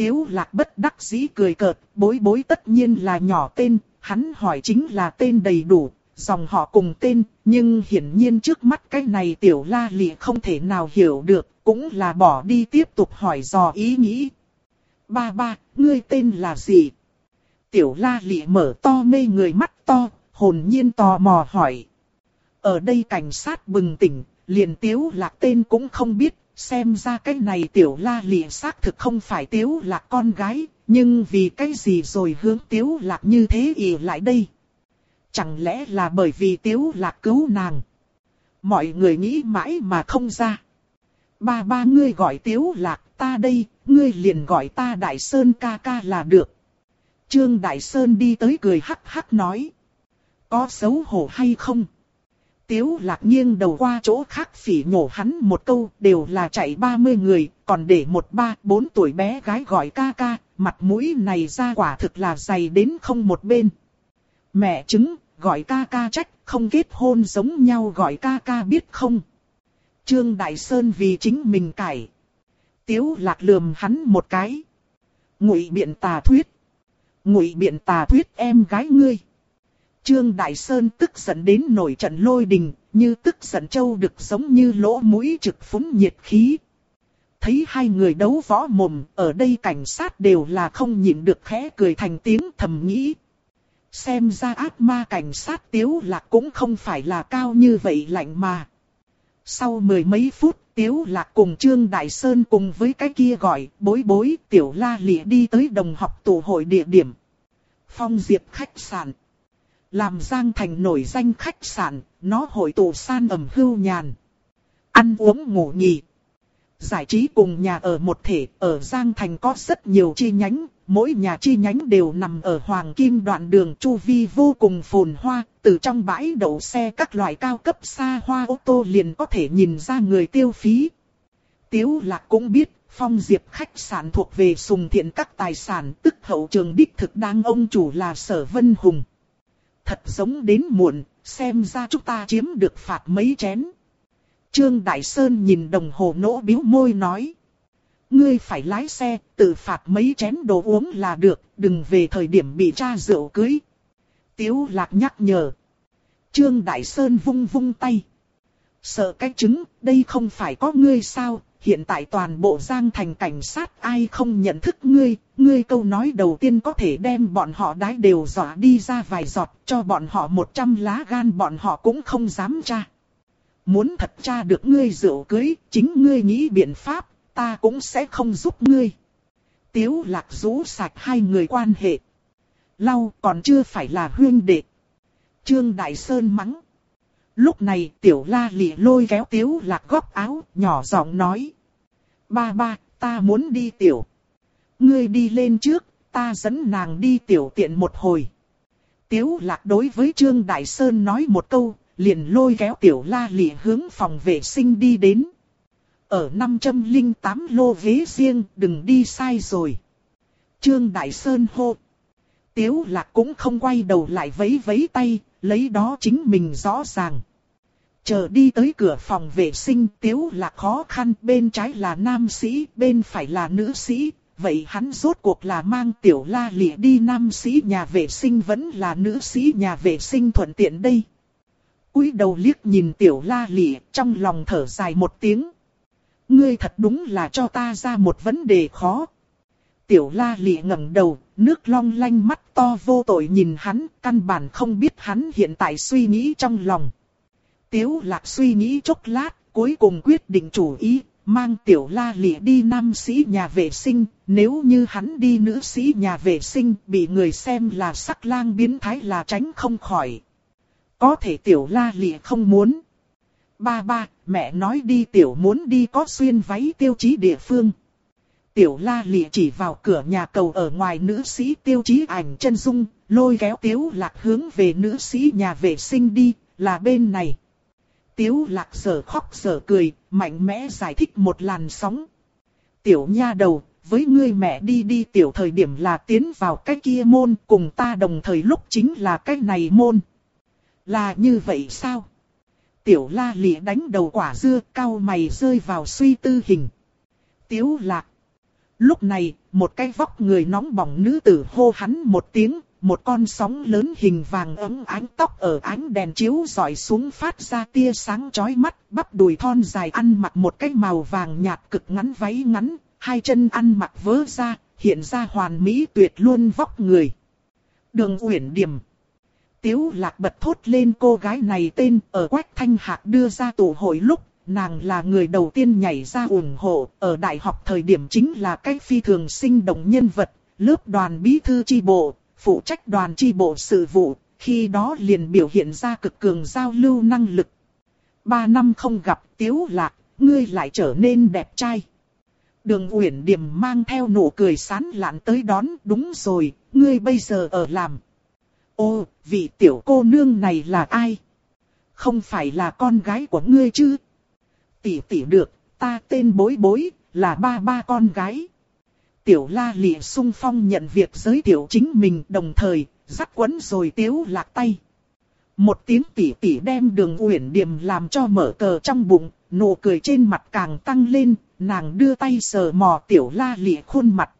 [SPEAKER 1] Tiếu lạc bất đắc dĩ cười cợt, bối bối tất nhiên là nhỏ tên, hắn hỏi chính là tên đầy đủ, dòng họ cùng tên, nhưng hiển nhiên trước mắt cái này tiểu la lị không thể nào hiểu được, cũng là bỏ đi tiếp tục hỏi dò ý nghĩ. Ba ba, ngươi tên là gì? Tiểu la lị mở to mê người mắt to, hồn nhiên tò mò hỏi. Ở đây cảnh sát bừng tỉnh, liền tiếu lạc tên cũng không biết, xem ra cái này tiểu la lị xác thực không phải tiếu lạc con gái, nhưng vì cái gì rồi hướng tiếu lạc như thế ỉ lại đây. Chẳng lẽ là bởi vì tiếu lạc cứu nàng? Mọi người nghĩ mãi mà không ra. Ba ba ngươi gọi tiếu lạc ta đây, ngươi liền gọi ta Đại Sơn ca ca là được. Trương Đại Sơn đi tới cười hắc hắc nói. Có xấu hổ hay không? Tiếu lạc nghiêng đầu qua chỗ khác phỉ nhổ hắn một câu đều là chạy 30 người, còn để một ba bốn tuổi bé gái gọi ca ca, mặt mũi này ra quả thực là dày đến không một bên. Mẹ chứng, gọi ca ca trách, không kết hôn giống nhau gọi ca ca biết không. Trương Đại Sơn vì chính mình cải. Tiếu lạc lườm hắn một cái. Ngụy biện tà thuyết. Ngụy biện tà thuyết em gái ngươi. Trương Đại Sơn tức giận đến nổi trận lôi đình, như tức giận châu được giống như lỗ mũi trực phúng nhiệt khí. Thấy hai người đấu võ mồm, ở đây cảnh sát đều là không nhịn được khẽ cười thành tiếng thầm nghĩ. Xem ra ác ma cảnh sát tiếu lạc cũng không phải là cao như vậy lạnh mà. Sau mười mấy phút, tiếu lạc cùng Trương Đại Sơn cùng với cái kia gọi bối bối tiểu la lịa đi tới đồng học tụ hội địa điểm. Phong diệp khách sạn. Làm Giang Thành nổi danh khách sạn, nó hội tụ san ẩm hưu nhàn. Ăn uống ngủ nghỉ. Giải trí cùng nhà ở một thể, ở Giang Thành có rất nhiều chi nhánh, mỗi nhà chi nhánh đều nằm ở Hoàng Kim đoạn đường Chu Vi vô cùng phồn hoa, từ trong bãi đậu xe các loại cao cấp xa hoa ô tô liền có thể nhìn ra người tiêu phí. Tiếu Lạc cũng biết, phong diệp khách sạn thuộc về sùng thiện các tài sản tức hậu trường đích thực đang ông chủ là Sở Vân Hùng. Thật giống đến muộn, xem ra chúng ta chiếm được phạt mấy chén. Trương Đại Sơn nhìn đồng hồ nỗ biếu môi nói. Ngươi phải lái xe, tự phạt mấy chén đồ uống là được, đừng về thời điểm bị cha rượu cưới. Tiếu lạc nhắc nhở. Trương Đại Sơn vung vung tay. Sợ cái chứng, đây không phải có ngươi sao, hiện tại toàn bộ giang thành cảnh sát ai không nhận thức ngươi, ngươi câu nói đầu tiên có thể đem bọn họ đái đều dọa đi ra vài giọt, cho bọn họ một trăm lá gan bọn họ cũng không dám tra. Muốn thật tra được ngươi rượu cưới, chính ngươi nghĩ biện pháp, ta cũng sẽ không giúp ngươi. Tiếu lạc rũ sạch hai người quan hệ. Lau còn chưa phải là huyên đệ. Trương Đại Sơn mắng. Lúc này tiểu la lị lôi kéo tiếu lạc góc áo, nhỏ giọng nói. Ba ba, ta muốn đi tiểu. Ngươi đi lên trước, ta dẫn nàng đi tiểu tiện một hồi. Tiếu lạc đối với Trương Đại Sơn nói một câu, liền lôi kéo tiểu la lị hướng phòng vệ sinh đi đến. Ở 508 lô ghế riêng, đừng đi sai rồi. Trương Đại Sơn hô. Tiếu lạc cũng không quay đầu lại vấy vấy tay, lấy đó chính mình rõ ràng. Chờ đi tới cửa phòng vệ sinh tiếu là khó khăn, bên trái là nam sĩ, bên phải là nữ sĩ, vậy hắn rốt cuộc là mang tiểu la lịa đi nam sĩ nhà vệ sinh vẫn là nữ sĩ nhà vệ sinh thuận tiện đây. cúi đầu liếc nhìn tiểu la lịa, trong lòng thở dài một tiếng. Ngươi thật đúng là cho ta ra một vấn đề khó. Tiểu la lịa ngẩng đầu, nước long lanh mắt to vô tội nhìn hắn, căn bản không biết hắn hiện tại suy nghĩ trong lòng. Tiếu lạc suy nghĩ chốc lát, cuối cùng quyết định chủ ý, mang tiểu la lị đi nam sĩ nhà vệ sinh, nếu như hắn đi nữ sĩ nhà vệ sinh, bị người xem là sắc lang biến thái là tránh không khỏi. Có thể tiểu la lị không muốn. Ba ba, mẹ nói đi tiểu muốn đi có xuyên váy tiêu chí địa phương. Tiểu la lị chỉ vào cửa nhà cầu ở ngoài nữ sĩ tiêu chí ảnh chân dung, lôi kéo tiếu lạc hướng về nữ sĩ nhà vệ sinh đi, là bên này. Tiếu lạc sở khóc sở cười, mạnh mẽ giải thích một làn sóng. Tiểu nha đầu, với ngươi mẹ đi đi tiểu thời điểm là tiến vào cái kia môn, cùng ta đồng thời lúc chính là cái này môn. Là như vậy sao? Tiểu la lịa đánh đầu quả dưa, cao mày rơi vào suy tư hình. Tiếu lạc. Lúc này, một cái vóc người nóng bỏng nữ tử hô hắn một tiếng, một con sóng lớn hình vàng ấm ánh tóc ở ánh đèn chiếu dọi xuống phát ra tia sáng chói mắt, bắp đùi thon dài ăn mặc một cái màu vàng nhạt cực ngắn váy ngắn, hai chân ăn mặc vớ ra, hiện ra hoàn mỹ tuyệt luôn vóc người. Đường Uyển điểm Tiếu lạc bật thốt lên cô gái này tên ở Quách Thanh Hạc đưa ra tụ hội lúc, nàng là người đầu tiên nhảy ra ủng hộ, ở đại học thời điểm chính là cái phi thường sinh động nhân vật, lớp đoàn bí thư chi bộ, phụ trách đoàn chi bộ sự vụ, khi đó liền biểu hiện ra cực cường giao lưu năng lực. Ba năm không gặp tiếu lạc, ngươi lại trở nên đẹp trai. Đường Uyển Điềm mang theo nụ cười sán lạn tới đón, đúng rồi, ngươi bây giờ ở làm. Ô, vị tiểu cô nương này là ai? Không phải là con gái của ngươi chứ? Tỷ tỷ được, ta tên bối bối, là ba ba con gái. Tiểu la lịa sung phong nhận việc giới thiệu chính mình đồng thời, dắt quấn rồi tiếu lạc tay. Một tiếng tỉ tỉ đem đường uyển điểm làm cho mở cờ trong bụng, nụ cười trên mặt càng tăng lên, nàng đưa tay sờ mò tiểu la lịa khuôn mặt.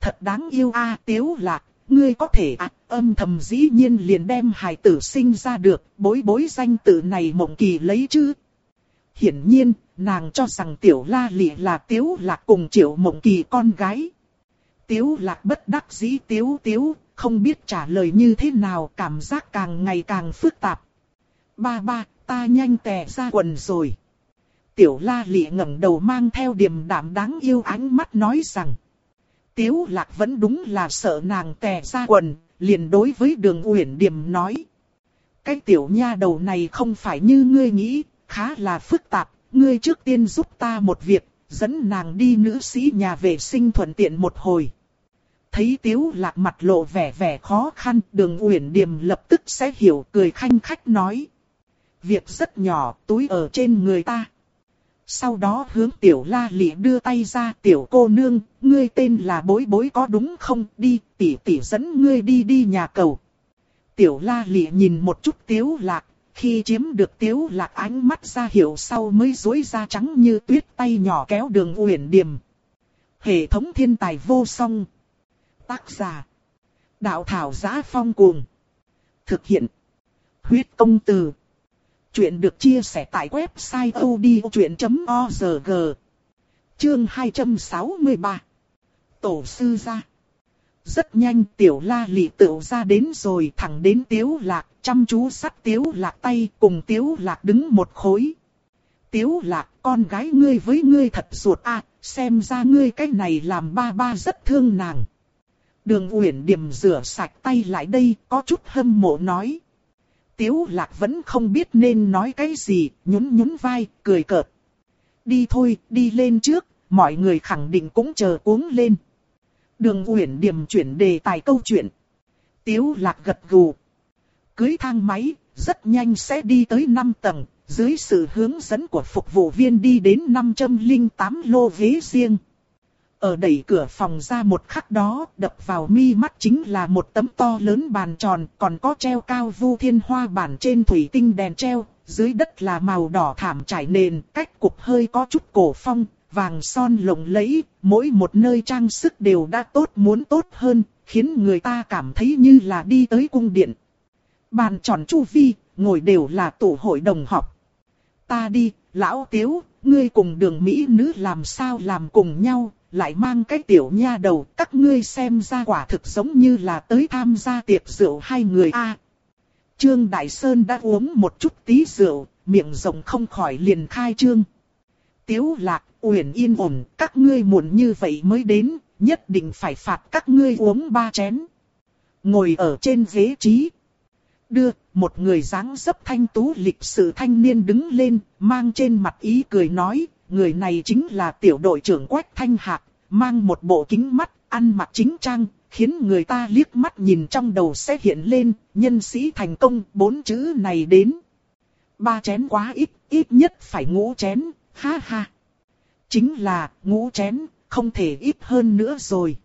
[SPEAKER 1] Thật đáng yêu a tiếu lạc, ngươi có thể ạ, âm thầm dĩ nhiên liền đem hài tử sinh ra được, bối bối danh tử này mộng kỳ lấy chứ. Hiển nhiên, nàng cho rằng tiểu la lị là tiếu lạc cùng triệu mộng kỳ con gái. Tiếu lạc bất đắc dĩ tiếu tiếu, không biết trả lời như thế nào cảm giác càng ngày càng phức tạp. Ba ba, ta nhanh tè ra quần rồi. Tiểu la lị ngẩng đầu mang theo điềm đạm đáng yêu ánh mắt nói rằng. Tiếu lạc vẫn đúng là sợ nàng tè ra quần, liền đối với đường uyển điềm nói. Cái tiểu nha đầu này không phải như ngươi nghĩ, khá là phức tạp, ngươi trước tiên giúp ta một việc, dẫn nàng đi nữ sĩ nhà vệ sinh thuận tiện một hồi. Thấy tiếu lạc mặt lộ vẻ vẻ khó khăn, đường uyển điềm lập tức sẽ hiểu cười khanh khách nói. Việc rất nhỏ, túi ở trên người ta. Sau đó hướng tiểu la lị đưa tay ra tiểu cô nương, ngươi tên là bối bối có đúng không, đi, tỷ tỷ dẫn ngươi đi đi nhà cầu. Tiểu la lị nhìn một chút tiếu lạc, khi chiếm được tiếu lạc ánh mắt ra hiệu sau mới dối ra trắng như tuyết tay nhỏ kéo đường uyển điểm. Hệ thống thiên tài vô song. Tác giả. Đạo thảo giá phong cuồng. Thực hiện. Huyết công từ. Chuyện được chia sẻ tại website odchuyện.org. Chương 263. Tổ sư gia. Rất nhanh tiểu la lị tựu ra đến rồi thẳng đến tiếu lạc, chăm chú sắt tiếu lạc tay cùng tiếu lạc đứng một khối. Tiếu lạc, con gái ngươi với ngươi thật ruột a xem ra ngươi cái này làm ba ba rất thương nàng. Đường Uyển Điềm rửa sạch tay lại đây, có chút hâm mộ nói. Tiếu lạc vẫn không biết nên nói cái gì, nhún nhún vai, cười cợt. Đi thôi, đi lên trước, mọi người khẳng định cũng chờ uống lên. Đường Uyển Điềm chuyển đề tài câu chuyện. Tiếu lạc gật gù. Cưới thang máy, rất nhanh sẽ đi tới 5 tầng, dưới sự hướng dẫn của phục vụ viên đi đến 508 lô ghế riêng. Ở đẩy cửa phòng ra một khắc đó, đập vào mi mắt chính là một tấm to lớn bàn tròn, còn có treo cao vu thiên hoa bản trên thủy tinh đèn treo, dưới đất là màu đỏ thảm trải nền, cách cục hơi có chút cổ phong, vàng son lộng lẫy, mỗi một nơi trang sức đều đã tốt muốn tốt hơn, khiến người ta cảm thấy như là đi tới cung điện. Bàn tròn chu vi, ngồi đều là tổ hội đồng họp. Ta đi, lão tiếu, ngươi cùng đường Mỹ nữ làm sao làm cùng nhau, lại mang cái tiểu nha đầu, các ngươi xem ra quả thực giống như là tới tham gia tiệc rượu hai người a. Trương Đại Sơn đã uống một chút tí rượu, miệng rộng không khỏi liền khai trương. Tiếu lạc, uyển yên ổn, các ngươi muộn như vậy mới đến, nhất định phải phạt các ngươi uống ba chén. Ngồi ở trên ghế trí. Đưa, một người dáng dấp thanh tú lịch sự thanh niên đứng lên, mang trên mặt ý cười nói, người này chính là tiểu đội trưởng Quách Thanh Hạc, mang một bộ kính mắt, ăn mặc chính trang, khiến người ta liếc mắt nhìn trong đầu sẽ hiện lên, nhân sĩ thành công, bốn chữ này đến. Ba chén quá ít, ít nhất phải ngũ chén, ha ha. Chính là, ngũ chén, không thể ít hơn nữa rồi.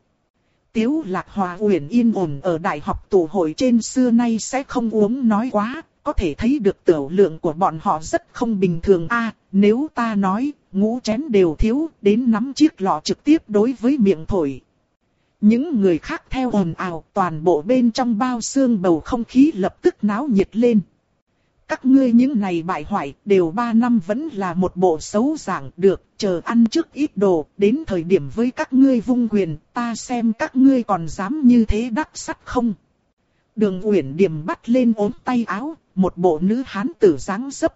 [SPEAKER 1] Tiếu lạc hòa uyển yên ổn ở đại học tụ hội trên xưa nay sẽ không uống nói quá, có thể thấy được tiểu lượng của bọn họ rất không bình thường a nếu ta nói, ngũ chén đều thiếu, đến nắm chiếc lọ trực tiếp đối với miệng thổi. Những người khác theo ồn ào, toàn bộ bên trong bao xương bầu không khí lập tức náo nhiệt lên. Các ngươi những này bại hoại, đều ba năm vẫn là một bộ xấu dạng được, chờ ăn trước ít đồ, đến thời điểm với các ngươi vung quyền, ta xem các ngươi còn dám như thế đắc sắt không. Đường Uyển Điềm bắt lên ốm tay áo, một bộ nữ hán tử dáng dấp.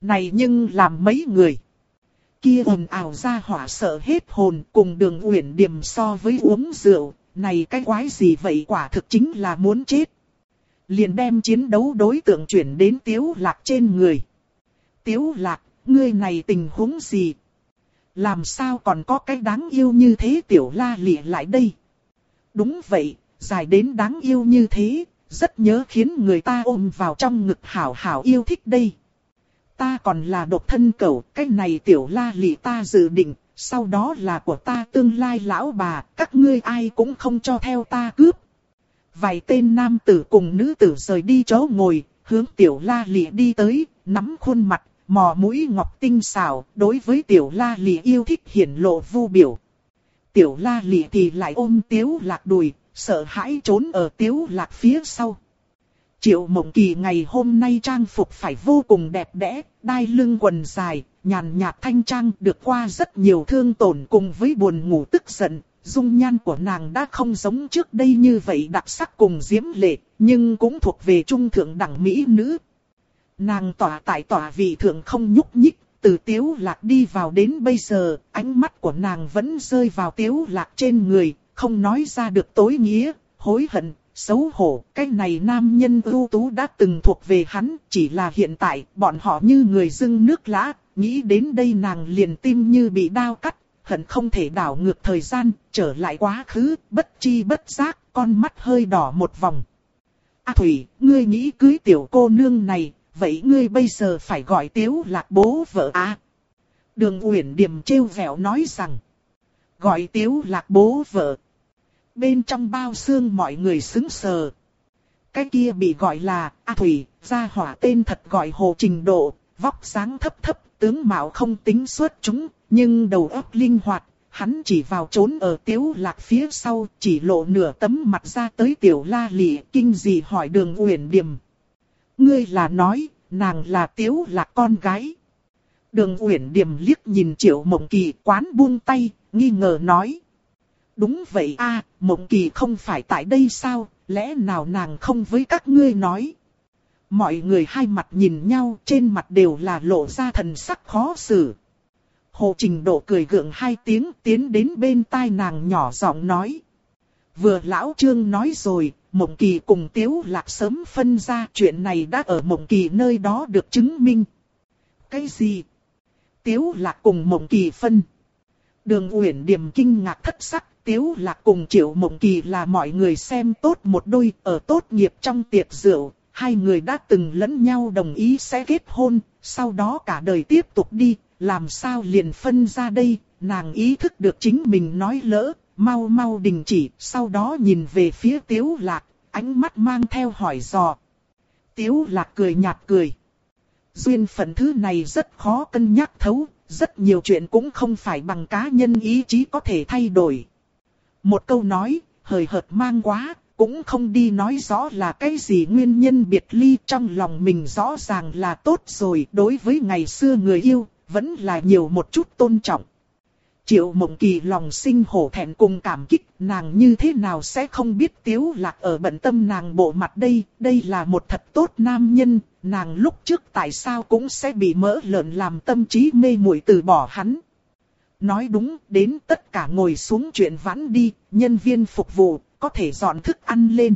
[SPEAKER 1] Này nhưng làm mấy người. Kia ồn ào ra hỏa sợ hết hồn cùng đường Uyển Điềm so với uống rượu, này cái quái gì vậy quả thực chính là muốn chết liền đem chiến đấu đối tượng chuyển đến Tiếu Lạc trên người. Tiếu Lạc, ngươi này tình huống gì? Làm sao còn có cái đáng yêu như thế tiểu la lịa lại đây? Đúng vậy, dài đến đáng yêu như thế, rất nhớ khiến người ta ôm vào trong ngực hảo hảo yêu thích đây. Ta còn là độc thân cẩu, cái này tiểu la lị ta dự định, sau đó là của ta tương lai lão bà, các ngươi ai cũng không cho theo ta cướp, Vài tên nam tử cùng nữ tử rời đi chỗ ngồi, hướng tiểu la lịa đi tới, nắm khuôn mặt, mò mũi ngọc tinh xảo, đối với tiểu la lịa yêu thích hiển lộ vu biểu. Tiểu la lịa thì lại ôm tiếu lạc đùi, sợ hãi trốn ở tiếu lạc phía sau. Triệu mộng kỳ ngày hôm nay trang phục phải vô cùng đẹp đẽ, đai lưng quần dài, nhàn nhạt thanh trang được qua rất nhiều thương tổn cùng với buồn ngủ tức giận, dung nhan của nàng đã không giống trước đây như vậy đặc sắc cùng diễm lệ, nhưng cũng thuộc về trung thượng đẳng mỹ nữ. Nàng tỏa tại tỏa vị thượng không nhúc nhích, từ tiếu lạc đi vào đến bây giờ, ánh mắt của nàng vẫn rơi vào tiếu lạc trên người, không nói ra được tối nghĩa, hối hận, xấu hổ. Cái này nam nhân ưu tú đã từng thuộc về hắn, chỉ là hiện tại, bọn họ như người dưng nước lã, nghĩ đến đây nàng liền tim như bị đao cắt, hận không thể đảo ngược thời gian, trở lại quá khứ, bất chi bất giác, con mắt hơi đỏ một vòng. A Thủy, ngươi nghĩ cưới tiểu cô nương này, vậy ngươi bây giờ phải gọi tiếu lạc bố vợ à? Đường Uyển Điềm trêu vẻo nói rằng, gọi tiếu lạc bố vợ. Bên trong bao xương mọi người xứng sờ. Cái kia bị gọi là A Thủy, gia hỏa tên thật gọi Hồ Trình Độ, vóc sáng thấp thấp, tướng mạo không tính xuất chúng, nhưng đầu óc linh hoạt, hắn chỉ vào trốn ở tiếu lạc phía sau, chỉ lộ nửa tấm mặt ra tới tiểu la lị, kinh dị hỏi đường uyển điềm. Ngươi là nói, nàng là tiếu lạc con gái. Đường uyển điềm liếc nhìn triệu mộng kỳ quán buông tay, nghi ngờ nói. Đúng vậy a, mộng kỳ không phải tại đây sao, lẽ nào nàng không với các ngươi nói. Mọi người hai mặt nhìn nhau trên mặt đều là lộ ra thần sắc khó xử. Hồ Trình Độ cười gượng hai tiếng tiến đến bên tai nàng nhỏ giọng nói. Vừa lão trương nói rồi, Mộng Kỳ cùng Tiếu Lạc sớm phân ra chuyện này đã ở Mộng Kỳ nơi đó được chứng minh. Cái gì? Tiếu Lạc cùng Mộng Kỳ phân. Đường Uyển Điềm kinh ngạc thất sắc, Tiếu Lạc cùng Triệu Mộng Kỳ là mọi người xem tốt một đôi ở tốt nghiệp trong tiệc rượu, hai người đã từng lẫn nhau đồng ý sẽ kết hôn, sau đó cả đời tiếp tục đi, làm sao liền phân ra đây, nàng ý thức được chính mình nói lỡ, mau mau đình chỉ, sau đó nhìn về phía tiếu lạc, ánh mắt mang theo hỏi dò. Tiếu lạc cười nhạt cười. Duyên phận thứ này rất khó cân nhắc thấu, rất nhiều chuyện cũng không phải bằng cá nhân ý chí có thể thay đổi. Một câu nói, hời hợt mang quá, cũng không đi nói rõ là cái gì nguyên nhân biệt ly trong lòng mình rõ ràng là tốt rồi đối với ngày xưa người yêu, vẫn là nhiều một chút tôn trọng. Triệu mộng kỳ lòng sinh hổ thẹn cùng cảm kích, nàng như thế nào sẽ không biết tiếu lạc ở bận tâm nàng bộ mặt đây, đây là một thật tốt nam nhân, nàng lúc trước tại sao cũng sẽ bị mỡ lợn làm tâm trí mê muội từ bỏ hắn. Nói đúng, đến tất cả ngồi xuống chuyện vãn đi, nhân viên phục vụ, có thể dọn thức ăn lên.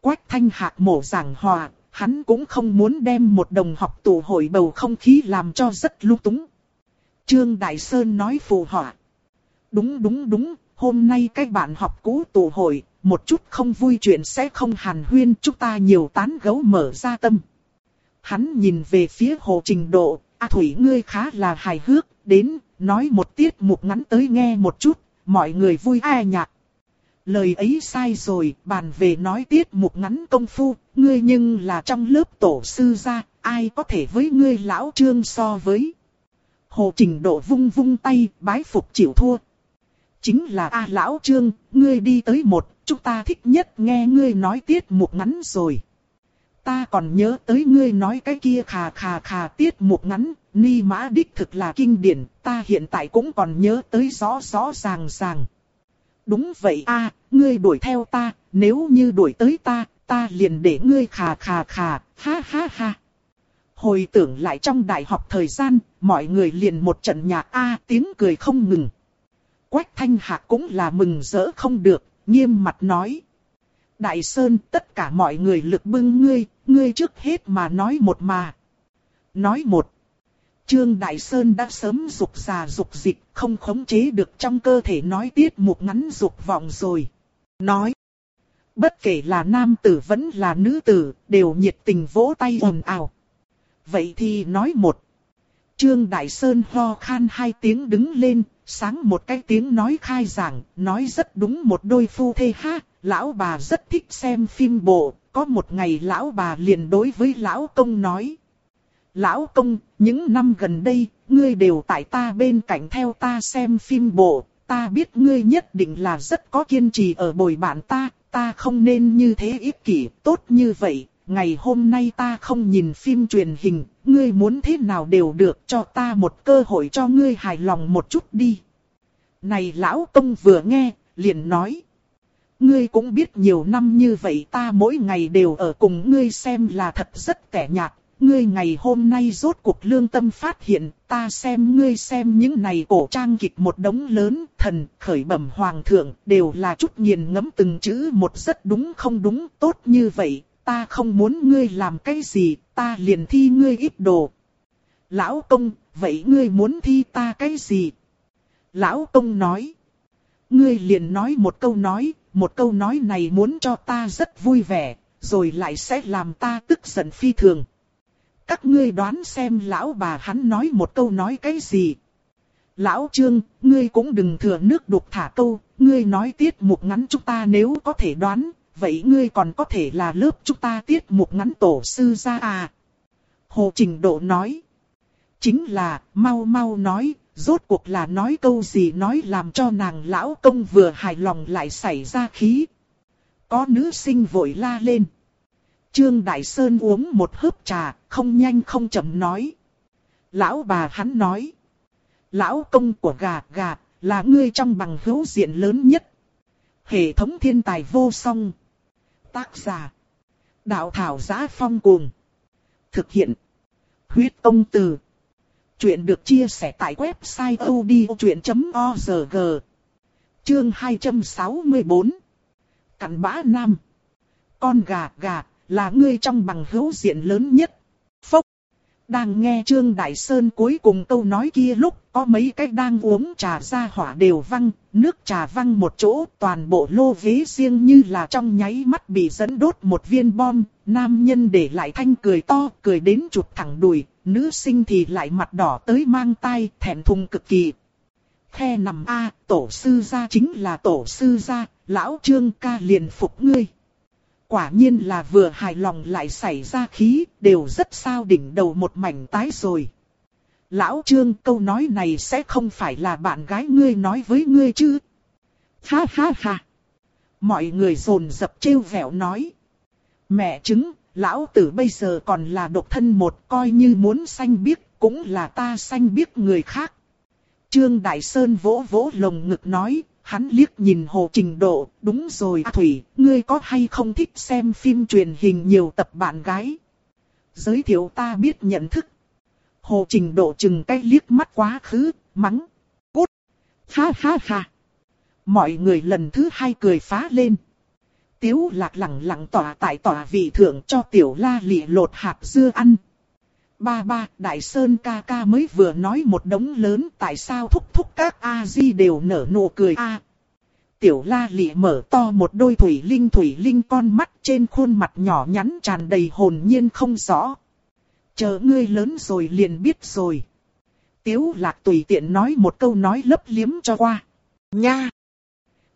[SPEAKER 1] Quách thanh hạc mổ giảng hòa, hắn cũng không muốn đem một đồng học tụ hội bầu không khí làm cho rất lung túng. Trương Đại Sơn nói phù họa. Đúng đúng đúng, hôm nay các bạn học cũ tụ hội, một chút không vui chuyện sẽ không hàn huyên chúng ta nhiều tán gấu mở ra tâm. Hắn nhìn về phía hồ trình độ, A Thủy ngươi khá là hài hước, đến, nói một tiết mục ngắn tới nghe một chút, mọi người vui ai nhạc. Lời ấy sai rồi, bàn về nói tiết mục ngắn công phu, ngươi nhưng là trong lớp tổ sư gia, ai có thể với ngươi lão trương so với. Hồ Trình Độ vung vung tay, bái phục chịu thua. Chính là A Lão Trương, ngươi đi tới một, chúng ta thích nhất nghe ngươi nói tiết mục ngắn rồi. Ta còn nhớ tới ngươi nói cái kia khà khà khà tiết mục ngắn, ni mã đích thực là kinh điển, ta hiện tại cũng còn nhớ tới rõ rõ ràng ràng. Đúng vậy a, ngươi đuổi theo ta, nếu như đuổi tới ta, ta liền để ngươi khà khà khà, ha ha ha. Hồi tưởng lại trong đại học thời gian, mọi người liền một trận nhạc A tiếng cười không ngừng. Quách thanh hạc cũng là mừng rỡ không được, nghiêm mặt nói. Đại Sơn tất cả mọi người lực bưng ngươi, ngươi trước hết mà nói một mà. Nói một. Trương Đại Sơn đã sớm dục già dục dịch, không khống chế được trong cơ thể nói tiết một ngắn dục vọng rồi. Nói. Bất kể là nam tử vẫn là nữ tử, đều nhiệt tình vỗ tay ồn ào. Vậy thì nói một. Trương Đại Sơn ho khan hai tiếng đứng lên, sáng một cái tiếng nói khai giảng, nói rất đúng một đôi phu thê ha, lão bà rất thích xem phim bộ, có một ngày lão bà liền đối với lão công nói. Lão công, những năm gần đây, ngươi đều tại ta bên cạnh theo ta xem phim bộ, ta biết ngươi nhất định là rất có kiên trì ở bồi bạn ta, ta không nên như thế ích kỷ, tốt như vậy, ngày hôm nay ta không nhìn phim truyền hình, ngươi muốn thế nào đều được cho ta một cơ hội cho ngươi hài lòng một chút đi. Này lão công vừa nghe, liền nói. Ngươi cũng biết nhiều năm như vậy ta mỗi ngày đều ở cùng ngươi xem là thật rất kẻ nhạt. Ngươi ngày hôm nay rốt cuộc lương tâm phát hiện, ta xem ngươi xem những này cổ trang kịch một đống lớn, thần, khởi bẩm hoàng thượng, đều là chút nghiền ngẫm từng chữ một rất đúng không đúng, tốt như vậy, ta không muốn ngươi làm cái gì, ta liền thi ngươi ít đồ. Lão công, vậy ngươi muốn thi ta cái gì? Lão công nói. Ngươi liền nói một câu nói, một câu nói này muốn cho ta rất vui vẻ, rồi lại sẽ làm ta tức giận phi thường. Các ngươi đoán xem lão bà hắn nói một câu nói cái gì. Lão Trương, ngươi cũng đừng thừa nước đục thả câu, ngươi nói tiết mục ngắn chúng ta nếu có thể đoán, vậy ngươi còn có thể là lớp chúng ta tiết mục ngắn tổ sư ra à? Hồ Trình Độ nói. Chính là, mau mau nói, rốt cuộc là nói câu gì nói làm cho nàng lão công vừa hài lòng lại xảy ra khí. Có nữ sinh vội la lên. Trương Đại Sơn uống một hớp trà, không nhanh không chậm nói. Lão bà hắn nói. Lão công của gà gà, là ngươi trong bằng hữu diện lớn nhất. Hệ thống thiên tài vô song. Tác giả. Đạo thảo giá phong cuồng. Thực hiện. Huyết công từ. Chuyện được chia sẻ tại website odchuyện.org. Chương 264. Cặn bã nam. Con gà gà là ngươi trong bằng hữu diện lớn nhất. Phốc. Đang nghe Trương Đại Sơn cuối cùng câu nói kia lúc có mấy cái đang uống trà ra hỏa đều văng, nước trà văng một chỗ, toàn bộ lô ghế riêng như là trong nháy mắt bị dẫn đốt một viên bom, nam nhân để lại thanh cười to, cười đến chụp thẳng đùi, nữ sinh thì lại mặt đỏ tới mang tay, thẹn thùng cực kỳ. Khe nằm A, tổ sư gia chính là tổ sư gia, lão trương ca liền phục ngươi. Quả nhiên là vừa hài lòng lại xảy ra khí, đều rất sao đỉnh đầu một mảnh tái rồi. Lão Trương câu nói này sẽ không phải là bạn gái ngươi nói với ngươi chứ? Ha ha ha! Mọi người rồn dập trêu vẻo nói. Mẹ chứng, lão tử bây giờ còn là độc thân một coi như muốn sanh biết cũng là ta sanh biết người khác. Trương Đại Sơn vỗ vỗ lồng ngực nói, hắn liếc nhìn Hồ Trình Độ, đúng rồi à Thủy, ngươi có hay không thích xem phim truyền hình nhiều tập bạn gái? Giới thiệu ta biết nhận thức. Hồ Trình Độ chừng cái liếc mắt quá khứ, mắng. Cút! Ha ha ha! Mọi người lần thứ hai cười phá lên. Tiếu lạc lặng lặng tỏa tại tỏa vị thượng cho tiểu la lị lột hạt dưa ăn. Ba ba, Đại Sơn ca ca mới vừa nói một đống lớn tại sao thúc thúc các A-di đều nở nụ cười a Tiểu la lị mở to một đôi thủy linh thủy linh con mắt trên khuôn mặt nhỏ nhắn tràn đầy hồn nhiên không rõ. Chờ ngươi lớn rồi liền biết rồi. Tiếu lạc tùy tiện nói một câu nói lấp liếm cho qua. Nha!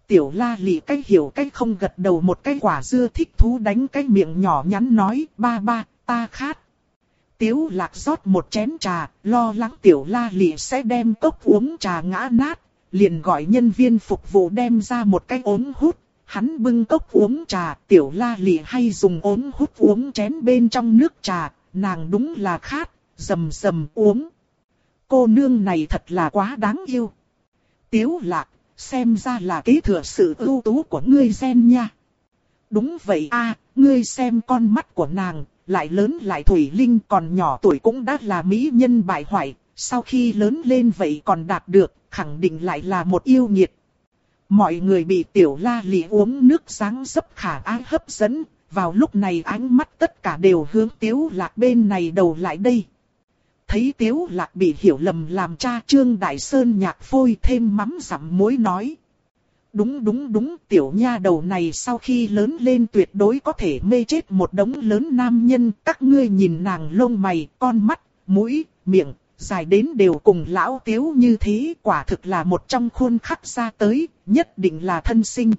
[SPEAKER 1] Tiểu la lị cái hiểu cái không gật đầu một cái quả dưa thích thú đánh cái miệng nhỏ nhắn nói ba ba, ta khát. Tiếu lạc rót một chén trà, lo lắng tiểu la lị sẽ đem cốc uống trà ngã nát, liền gọi nhân viên phục vụ đem ra một cái ống hút. Hắn bưng cốc uống trà, tiểu la lị hay dùng ống hút uống chén bên trong nước trà, nàng đúng là khát, rầm rầm uống. Cô nương này thật là quá đáng yêu. Tiếu lạc, xem ra là kế thừa sự ưu tú của ngươi gen nha. Đúng vậy a, ngươi xem con mắt của nàng, lại lớn lại thủy linh còn nhỏ tuổi cũng đã là mỹ nhân bại hoại, sau khi lớn lên vậy còn đạt được, khẳng định lại là một yêu nghiệt. Mọi người bị tiểu la lị uống nước sáng sấp khả ái hấp dẫn, vào lúc này ánh mắt tất cả đều hướng tiếu lạc bên này đầu lại đây. Thấy tiếu lạc bị hiểu lầm làm cha trương đại sơn nhạc phôi thêm mắm dặm muối nói. Đúng đúng đúng tiểu nha đầu này sau khi lớn lên tuyệt đối có thể mê chết một đống lớn nam nhân. Các ngươi nhìn nàng lông mày, con mắt, mũi, miệng, dài đến đều cùng lão tiếu như thế. Quả thực là một trong khuôn khắc ra tới, nhất định là thân sinh.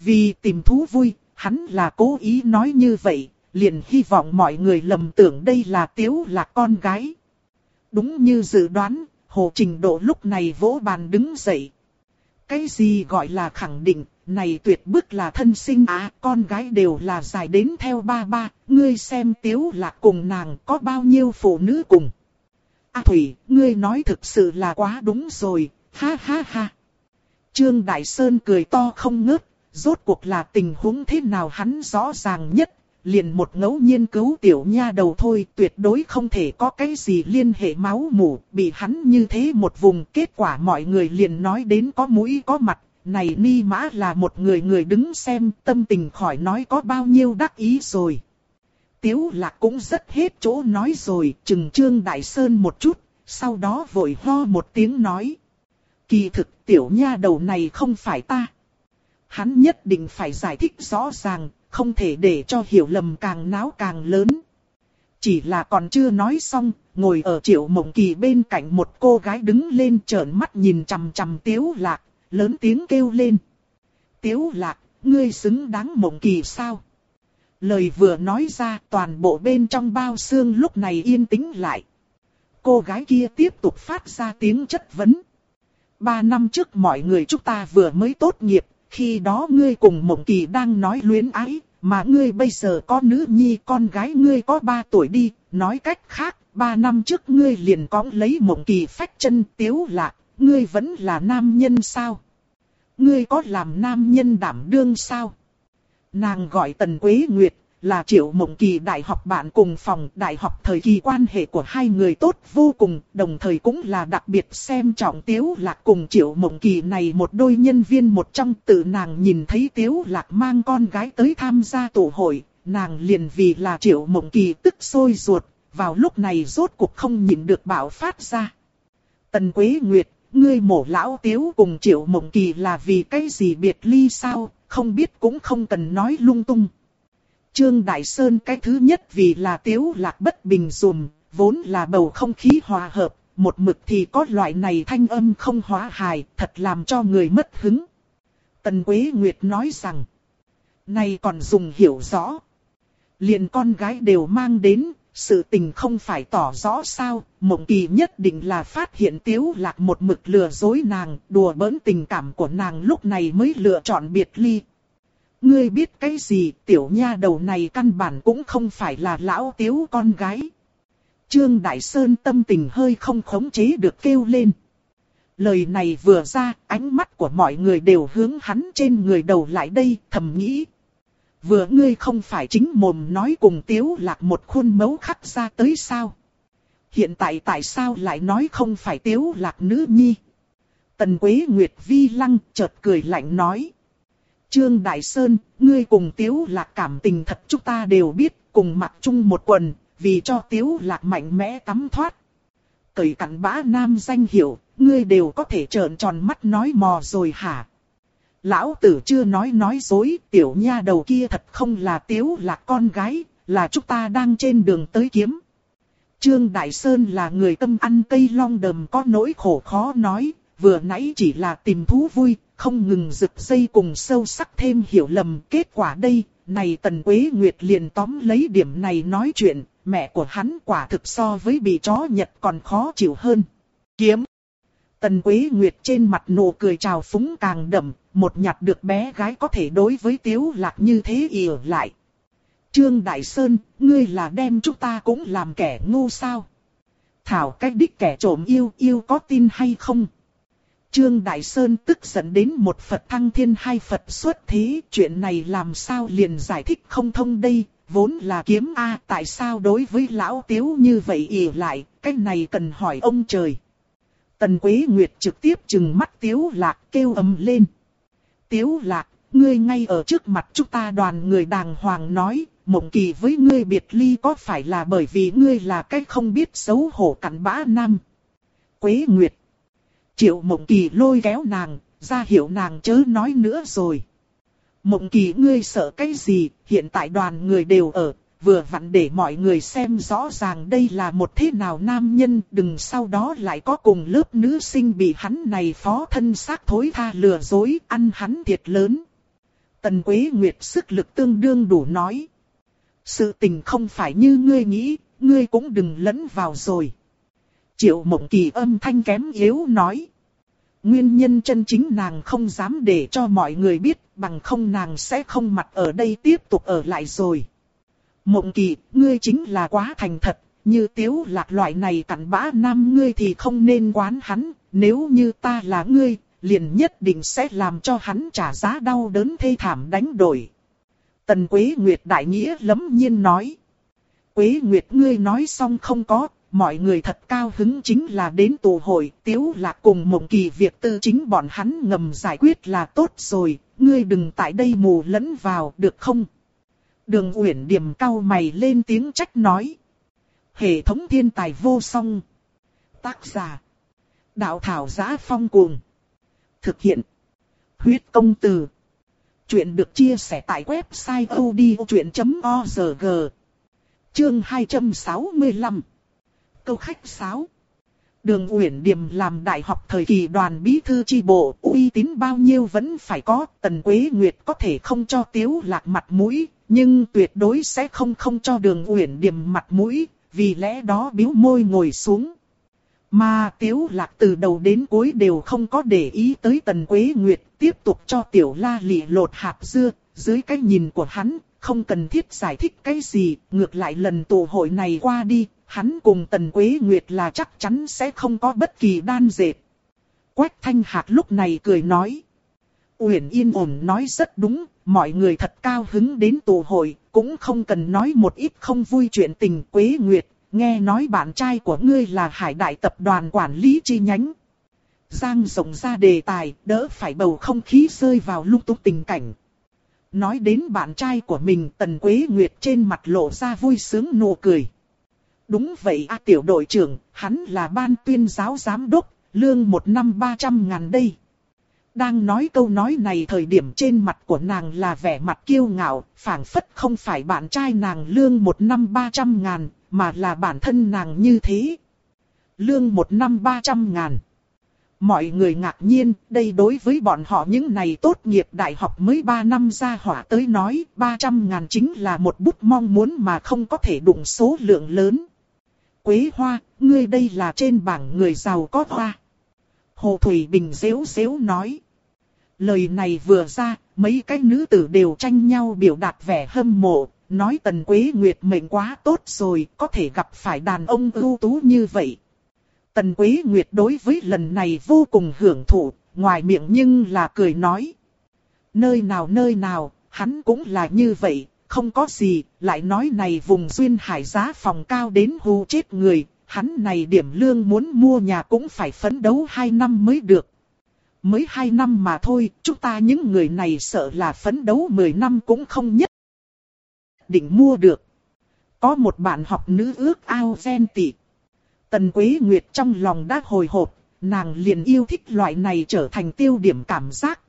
[SPEAKER 1] Vì tìm thú vui, hắn là cố ý nói như vậy, liền hy vọng mọi người lầm tưởng đây là tiếu là con gái. Đúng như dự đoán, Hồ Trình Độ lúc này vỗ bàn đứng dậy, cái gì gọi là khẳng định, này tuyệt bức là thân sinh á, con gái đều là dài đến theo ba ba, ngươi xem tiếu lạc cùng nàng có bao nhiêu phụ nữ cùng. A Thủy, ngươi nói thực sự là quá đúng rồi, ha ha ha. Trương Đại Sơn cười to không ngớt, rốt cuộc là tình huống thế nào hắn rõ ràng nhất, liền một ngẫu nhiên cứu tiểu nha đầu thôi, tuyệt đối không thể có cái gì liên hệ máu mủ, bị hắn như thế một vùng, kết quả mọi người liền nói đến có mũi có mặt, này ni mã là một người người đứng xem, tâm tình khỏi nói có bao nhiêu đắc ý rồi. Tiếu lạc cũng rất hết chỗ nói rồi, chừng trương đại sơn một chút, sau đó vội ho một tiếng nói. Kỳ thực tiểu nha đầu này không phải ta. Hắn nhất định phải giải thích rõ ràng, không thể để cho hiểu lầm càng náo càng lớn. Chỉ là còn chưa nói xong, ngồi ở triệu mộng kỳ bên cạnh một cô gái đứng lên trợn mắt nhìn chằm chằm tiếu lạc, lớn tiếng kêu lên. Tiếu lạc, ngươi xứng đáng mộng kỳ sao? Lời vừa nói ra toàn bộ bên trong bao xương lúc này yên tĩnh lại. Cô gái kia tiếp tục phát ra tiếng chất vấn. Ba năm trước mọi người chúng ta vừa mới tốt nghiệp, khi đó ngươi cùng mộng kỳ đang nói luyến ái, mà ngươi bây giờ có nữ nhi con gái ngươi có ba tuổi đi, nói cách khác, ba năm trước ngươi liền cõng lấy mộng kỳ phách chân tiếu lạc, ngươi vẫn là nam nhân sao? Ngươi có làm nam nhân đảm đương sao? Nàng gọi Tần Quế Nguyệt, là triệu mộng kỳ đại học bạn cùng phòng đại học thời kỳ quan hệ của hai người tốt vô cùng, đồng thời cũng là đặc biệt xem trọng tiếu lạc cùng triệu mộng kỳ này một đôi nhân viên một trong tự nàng nhìn thấy tiếu lạc mang con gái tới tham gia tổ hội, nàng liền vì là triệu mộng kỳ tức sôi ruột, vào lúc này rốt cuộc không nhìn được bạo phát ra. Tần Quế Nguyệt, ngươi mổ lão tiếu cùng triệu mộng kỳ là vì cái gì biệt ly sao, không biết cũng không cần nói lung tung. Trương Đại Sơn cái thứ nhất vì là tiếu lạc bất bình dùm, vốn là bầu không khí hòa hợp, một mực thì có loại này thanh âm không hóa hài, thật làm cho người mất hứng. Tần Quế Nguyệt nói rằng, này còn dùng hiểu rõ. Liền con gái đều mang đến, sự tình không phải tỏ rõ sao, mộng kỳ nhất định là phát hiện tiếu lạc một mực lừa dối nàng, đùa bỡn tình cảm của nàng lúc này mới lựa chọn biệt ly. Ngươi biết cái gì tiểu nha đầu này căn bản cũng không phải là lão tiếu con gái. Trương Đại Sơn tâm tình hơi không khống chế được kêu lên. Lời này vừa ra, ánh mắt của mọi người đều hướng hắn trên người đầu lại đây, thầm nghĩ. Vừa ngươi không phải chính mồm nói cùng tiếu lạc một khuôn mẫu khắc ra tới sao? Hiện tại tại sao lại nói không phải tiếu lạc nữ nhi? Tần Quế Nguyệt Vi lăng chợt cười lạnh nói. Trương Đại Sơn, ngươi cùng tiếu lạc cảm tình thật chúng ta đều biết, cùng mặc chung một quần, vì cho tiếu lạc mạnh mẽ tắm thoát. Cởi cặn bã nam danh hiệu, ngươi đều có thể trợn tròn mắt nói mò rồi hả? Lão tử chưa nói nói dối, tiểu nha đầu kia thật không là tiếu là con gái, là chúng ta đang trên đường tới kiếm. Trương Đại Sơn là người tâm ăn cây long đầm có nỗi khổ khó nói, vừa nãy chỉ là tìm thú vui, không ngừng rực dây cùng sâu sắc thêm hiểu lầm. Kết quả đây, này Tần Quế Nguyệt liền tóm lấy điểm này nói chuyện, mẹ của hắn quả thực so với bị chó Nhật còn khó chịu hơn. Kiếm! Tần Quế Nguyệt trên mặt nụ cười trào phúng càng đậm, một nhặt được bé gái có thể đối với Tiếu Lạc như thế ỉa lại. Trương Đại Sơn, ngươi là đem chúng ta cũng làm kẻ ngu sao? Thảo cách đích kẻ trộm yêu yêu có tin hay không? Trương Đại Sơn tức giận đến một Phật thăng thiên hai Phật xuất thế, chuyện này làm sao liền giải thích không thông đây, vốn là kiếm A tại sao đối với lão tiếu như vậy ỉ lại, cái này cần hỏi ông trời. Tần Quế Nguyệt trực tiếp chừng mắt tiếu lạc kêu ầm lên. Tiếu lạc, ngươi ngay ở trước mặt chúng ta đoàn người đàng hoàng nói, mộng kỳ với ngươi biệt ly có phải là bởi vì ngươi là cái không biết xấu hổ cặn bã nam. Quế Nguyệt. Triệu mộng kỳ lôi kéo nàng, ra hiệu nàng chớ nói nữa rồi. Mộng kỳ ngươi sợ cái gì, hiện tại đoàn người đều ở, vừa vặn để mọi người xem rõ ràng đây là một thế nào nam nhân, đừng sau đó lại có cùng lớp nữ sinh bị hắn này phó thân xác thối tha lừa dối, ăn hắn thiệt lớn. Tần Quế Nguyệt sức lực tương đương đủ nói. Sự tình không phải như ngươi nghĩ, ngươi cũng đừng lẫn vào rồi. Triệu mộng kỳ âm thanh kém yếu nói. Nguyên nhân chân chính nàng không dám để cho mọi người biết, bằng không nàng sẽ không mặt ở đây tiếp tục ở lại rồi. Mộng kỳ, ngươi chính là quá thành thật, như tiếu lạc loại này cặn bã nam ngươi thì không nên quán hắn, nếu như ta là ngươi, liền nhất định sẽ làm cho hắn trả giá đau đớn thê thảm đánh đổi. Tần Quế Nguyệt đại nghĩa lấm nhiên nói. Quế Nguyệt ngươi nói xong không có, mọi người thật cao hứng chính là đến tù hội, tiếu lạc cùng mộng kỳ việc tư chính bọn hắn ngầm giải quyết là tốt rồi, ngươi đừng tại đây mù lẫn vào được không? Đường Uyển Điểm cao mày lên tiếng trách nói. Hệ thống thiên tài vô song. Tác giả. Đạo thảo giá phong cuồng. Thực hiện. Huyết công từ. Chuyện được chia sẻ tại website odchuyện.org. Chương 265. Câu khách sáo. Đường Uyển Điềm làm đại học thời kỳ đoàn bí thư chi bộ, uy tín bao nhiêu vẫn phải có, Tần Quế Nguyệt có thể không cho Tiếu Lạc mặt mũi, nhưng tuyệt đối sẽ không không cho Đường Uyển Điềm mặt mũi, vì lẽ đó biếu môi ngồi xuống. Mà Tiếu Lạc từ đầu đến cuối đều không có để ý tới Tần Quế Nguyệt, tiếp tục cho Tiểu La lị lột hạt dưa, dưới cái nhìn của hắn, không cần thiết giải thích cái gì, ngược lại lần tụ hội này qua đi, hắn cùng Tần Quế Nguyệt là chắc chắn sẽ không có bất kỳ đan dệt. Quách Thanh Hạc lúc này cười nói. Uyển Yên ổn nói rất đúng, mọi người thật cao hứng đến tụ hội, cũng không cần nói một ít không vui chuyện tình Quế Nguyệt, nghe nói bạn trai của ngươi là hải đại tập đoàn quản lý chi nhánh. Giang rộng ra đề tài, đỡ phải bầu không khí rơi vào lung tung tình cảnh. Nói đến bạn trai của mình Tần Quế Nguyệt trên mặt lộ ra vui sướng nụ cười. Đúng vậy a tiểu đội trưởng, hắn là ban tuyên giáo giám đốc, lương một năm ba trăm ngàn đây. Đang nói câu nói này thời điểm trên mặt của nàng là vẻ mặt kiêu ngạo, phảng phất không phải bạn trai nàng lương một năm ba trăm ngàn, mà là bản thân nàng như thế. Lương một năm ba trăm ngàn. Mọi người ngạc nhiên, đây đối với bọn họ những này tốt nghiệp đại học mới 3 năm ra hỏa tới nói, 300 ngàn chính là một bút mong muốn mà không có thể đụng số lượng lớn. Quế Hoa, ngươi đây là trên bảng người giàu có hoa. Hồ Thủy Bình xéo xéo nói. Lời này vừa ra, mấy cái nữ tử đều tranh nhau biểu đạt vẻ hâm mộ, nói Tần Quế Nguyệt mệnh quá tốt rồi, có thể gặp phải đàn ông ưu tú như vậy. Tần Quế Nguyệt đối với lần này vô cùng hưởng thụ, ngoài miệng nhưng là cười nói. Nơi nào nơi nào, hắn cũng là như vậy, không có gì, lại nói này vùng duyên hải giá phòng cao đến hù chết người, hắn này điểm lương muốn mua nhà cũng phải phấn đấu 2 năm mới được. Mới 2 năm mà thôi, chúng ta những người này sợ là phấn đấu 10 năm cũng không nhất định mua được. Có một bạn học nữ ước ao gen tị. Tần Quế Nguyệt trong lòng đã hồi hộp, nàng liền yêu thích loại này trở thành tiêu điểm cảm giác.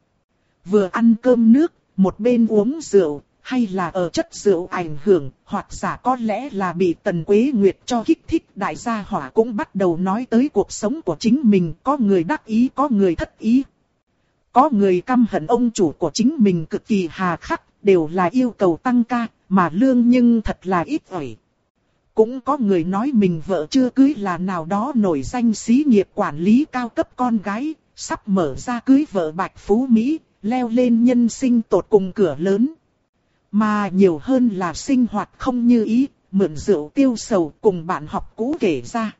[SPEAKER 1] Vừa ăn cơm nước, một bên uống rượu, hay là ở chất rượu ảnh hưởng, hoặc giả có lẽ là bị Tần Quế Nguyệt cho kích thích đại gia hỏa cũng bắt đầu nói tới cuộc sống của chính mình, có người đắc ý có người thất ý. Có người căm hận ông chủ của chính mình cực kỳ hà khắc, đều là yêu cầu tăng ca, mà lương nhưng thật là ít ỏi. Cũng có người nói mình vợ chưa cưới là nào đó nổi danh xí nghiệp quản lý cao cấp con gái, sắp mở ra cưới vợ Bạch Phú Mỹ, leo lên nhân sinh tột cùng cửa lớn. Mà nhiều hơn là sinh hoạt không như ý, mượn rượu tiêu sầu cùng bạn học cũ kể ra.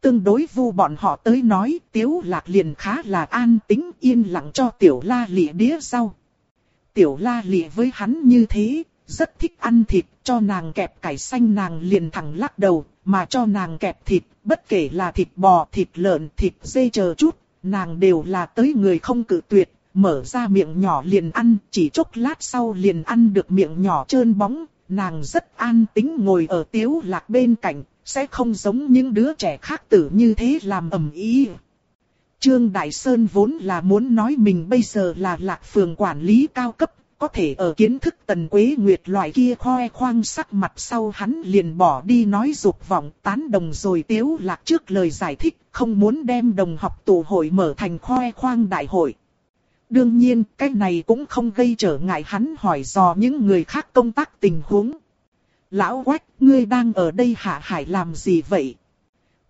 [SPEAKER 1] Tương đối vu bọn họ tới nói tiếu lạc liền khá là an tính yên lặng cho tiểu la lịa đĩa rau. Tiểu la lịa với hắn như thế, rất thích ăn thịt, cho nàng kẹp cải xanh nàng liền thẳng lắc đầu, mà cho nàng kẹp thịt, bất kể là thịt bò, thịt lợn, thịt dê chờ chút, nàng đều là tới người không cự tuyệt, mở ra miệng nhỏ liền ăn, chỉ chốc lát sau liền ăn được miệng nhỏ trơn bóng, nàng rất an tính ngồi ở tiếu lạc bên cạnh, sẽ không giống những đứa trẻ khác tử như thế làm ầm ý. Trương Đại Sơn vốn là muốn nói mình bây giờ là lạc phường quản lý cao cấp, có thể ở kiến thức tần quế nguyệt loại kia khoe khoang sắc mặt sau hắn liền bỏ đi nói dục vọng tán đồng rồi tiếu lạc trước lời giải thích, không muốn đem đồng học tụ hội mở thành khoe khoang đại hội. Đương nhiên, cái này cũng không gây trở ngại hắn hỏi dò những người khác công tác tình huống. Lão quách, ngươi đang ở đây hạ hải làm gì vậy?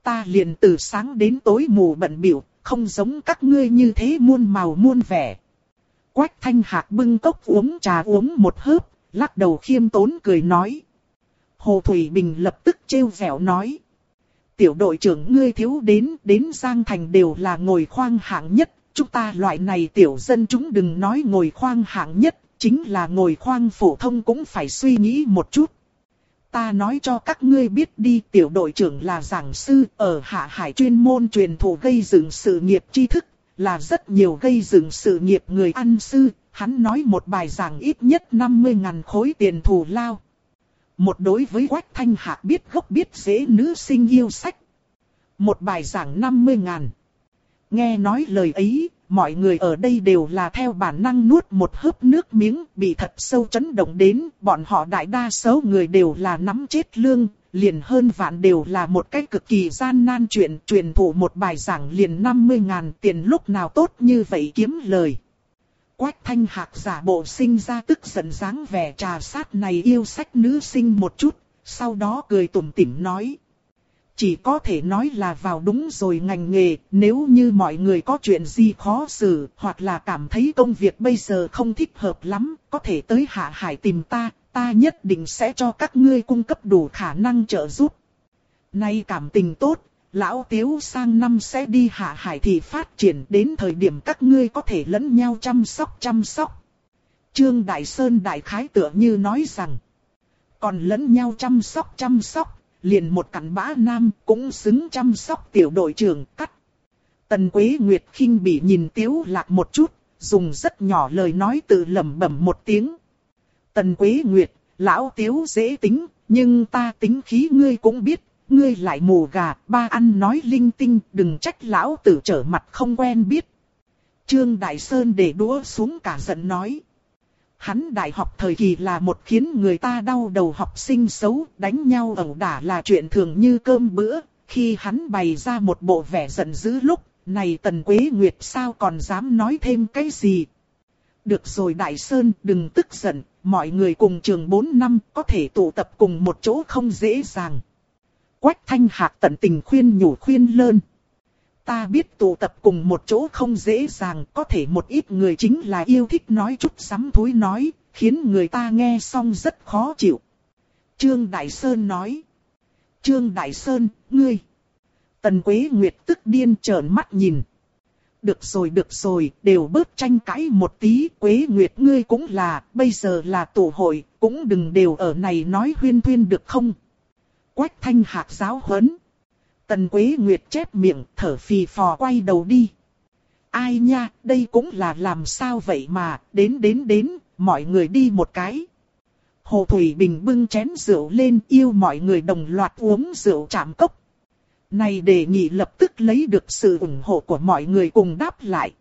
[SPEAKER 1] Ta liền từ sáng đến tối mù bận biểu, không giống các ngươi như thế muôn màu muôn vẻ. Quách thanh hạc bưng cốc uống trà uống một hớp, lắc đầu khiêm tốn cười nói. Hồ Thủy Bình lập tức trêu vẻo nói. Tiểu đội trưởng ngươi thiếu đến, đến Giang Thành đều là ngồi khoang hạng nhất, chúng ta loại này tiểu dân chúng đừng nói ngồi khoang hạng nhất, chính là ngồi khoang phổ thông cũng phải suy nghĩ một chút. Ta nói cho các ngươi biết đi tiểu đội trưởng là giảng sư ở Hạ Hải chuyên môn truyền thụ gây dựng sự nghiệp tri thức, là rất nhiều gây dựng sự nghiệp người ăn sư, hắn nói một bài giảng ít nhất 50.000 khối tiền thù lao. Một đối với Quách Thanh Hạ biết gốc biết dễ nữ sinh yêu sách. Một bài giảng 50.000. Nghe nói lời ấy, mọi người ở đây đều là theo bản năng nuốt một hớp nước miếng, bị thật sâu chấn động đến, bọn họ đại đa số người đều là nắm chết lương, liền hơn vạn đều là một cái cực kỳ gian nan chuyện, truyền thụ một bài giảng liền 50 ngàn tiền lúc nào tốt như vậy kiếm lời. Quách thanh hạc giả bộ sinh ra tức giận dáng vẻ trà sát này yêu sách nữ sinh một chút, sau đó cười tủm tỉm nói. Chỉ có thể nói là vào đúng rồi ngành nghề, nếu như mọi người có chuyện gì khó xử, hoặc là cảm thấy công việc bây giờ không thích hợp lắm, có thể tới hạ hải tìm ta, ta nhất định sẽ cho các ngươi cung cấp đủ khả năng trợ giúp. Nay cảm tình tốt, lão tiếu sang năm sẽ đi hạ hải thì phát triển đến thời điểm các ngươi có thể lẫn nhau chăm sóc chăm sóc. Trương Đại Sơn Đại Khái tựa như nói rằng, còn lẫn nhau chăm sóc chăm sóc, liền một cặn bã nam cũng xứng chăm sóc tiểu đội trưởng cắt. Tần Quế Nguyệt khinh bị nhìn Tiếu Lạc một chút, dùng rất nhỏ lời nói tự lẩm bẩm một tiếng. Tần Quế Nguyệt, lão Tiếu dễ tính, nhưng ta tính khí ngươi cũng biết, ngươi lại mù gà, ba ăn nói linh tinh, đừng trách lão tử trở mặt không quen biết. Trương Đại Sơn để đũa xuống cả giận nói. Hắn đại học thời kỳ là một khiến người ta đau đầu học sinh xấu, đánh nhau ẩu đả là chuyện thường như cơm bữa. Khi hắn bày ra một bộ vẻ giận dữ lúc, này Tần Quế Nguyệt sao còn dám nói thêm cái gì. Được rồi Đại Sơn, đừng tức giận, mọi người cùng trường 4 năm có thể tụ tập cùng một chỗ không dễ dàng. Quách Thanh Hạc tận tình khuyên nhủ khuyên lơn. Ta biết tụ tập cùng một chỗ không dễ dàng, có thể một ít người chính là yêu thích nói chút sắm thối nói, khiến người ta nghe xong rất khó chịu. Trương Đại Sơn nói. Trương Đại Sơn, ngươi. Tần Quế Nguyệt tức điên trợn mắt nhìn. Được rồi được rồi, đều bớt tranh cãi một tí, Quế Nguyệt ngươi cũng là, bây giờ là tổ hội, cũng đừng đều ở này nói huyên huyên được không? Quách thanh hạc giáo huấn. Tần Quế Nguyệt chép miệng, thở phì phò quay đầu đi. Ai nha, đây cũng là làm sao vậy mà, đến đến đến, mọi người đi một cái. Hồ Thủy Bình bưng chén rượu lên yêu mọi người đồng loạt uống rượu chạm cốc. Này đề nghị lập tức lấy được sự ủng hộ của mọi người cùng đáp lại.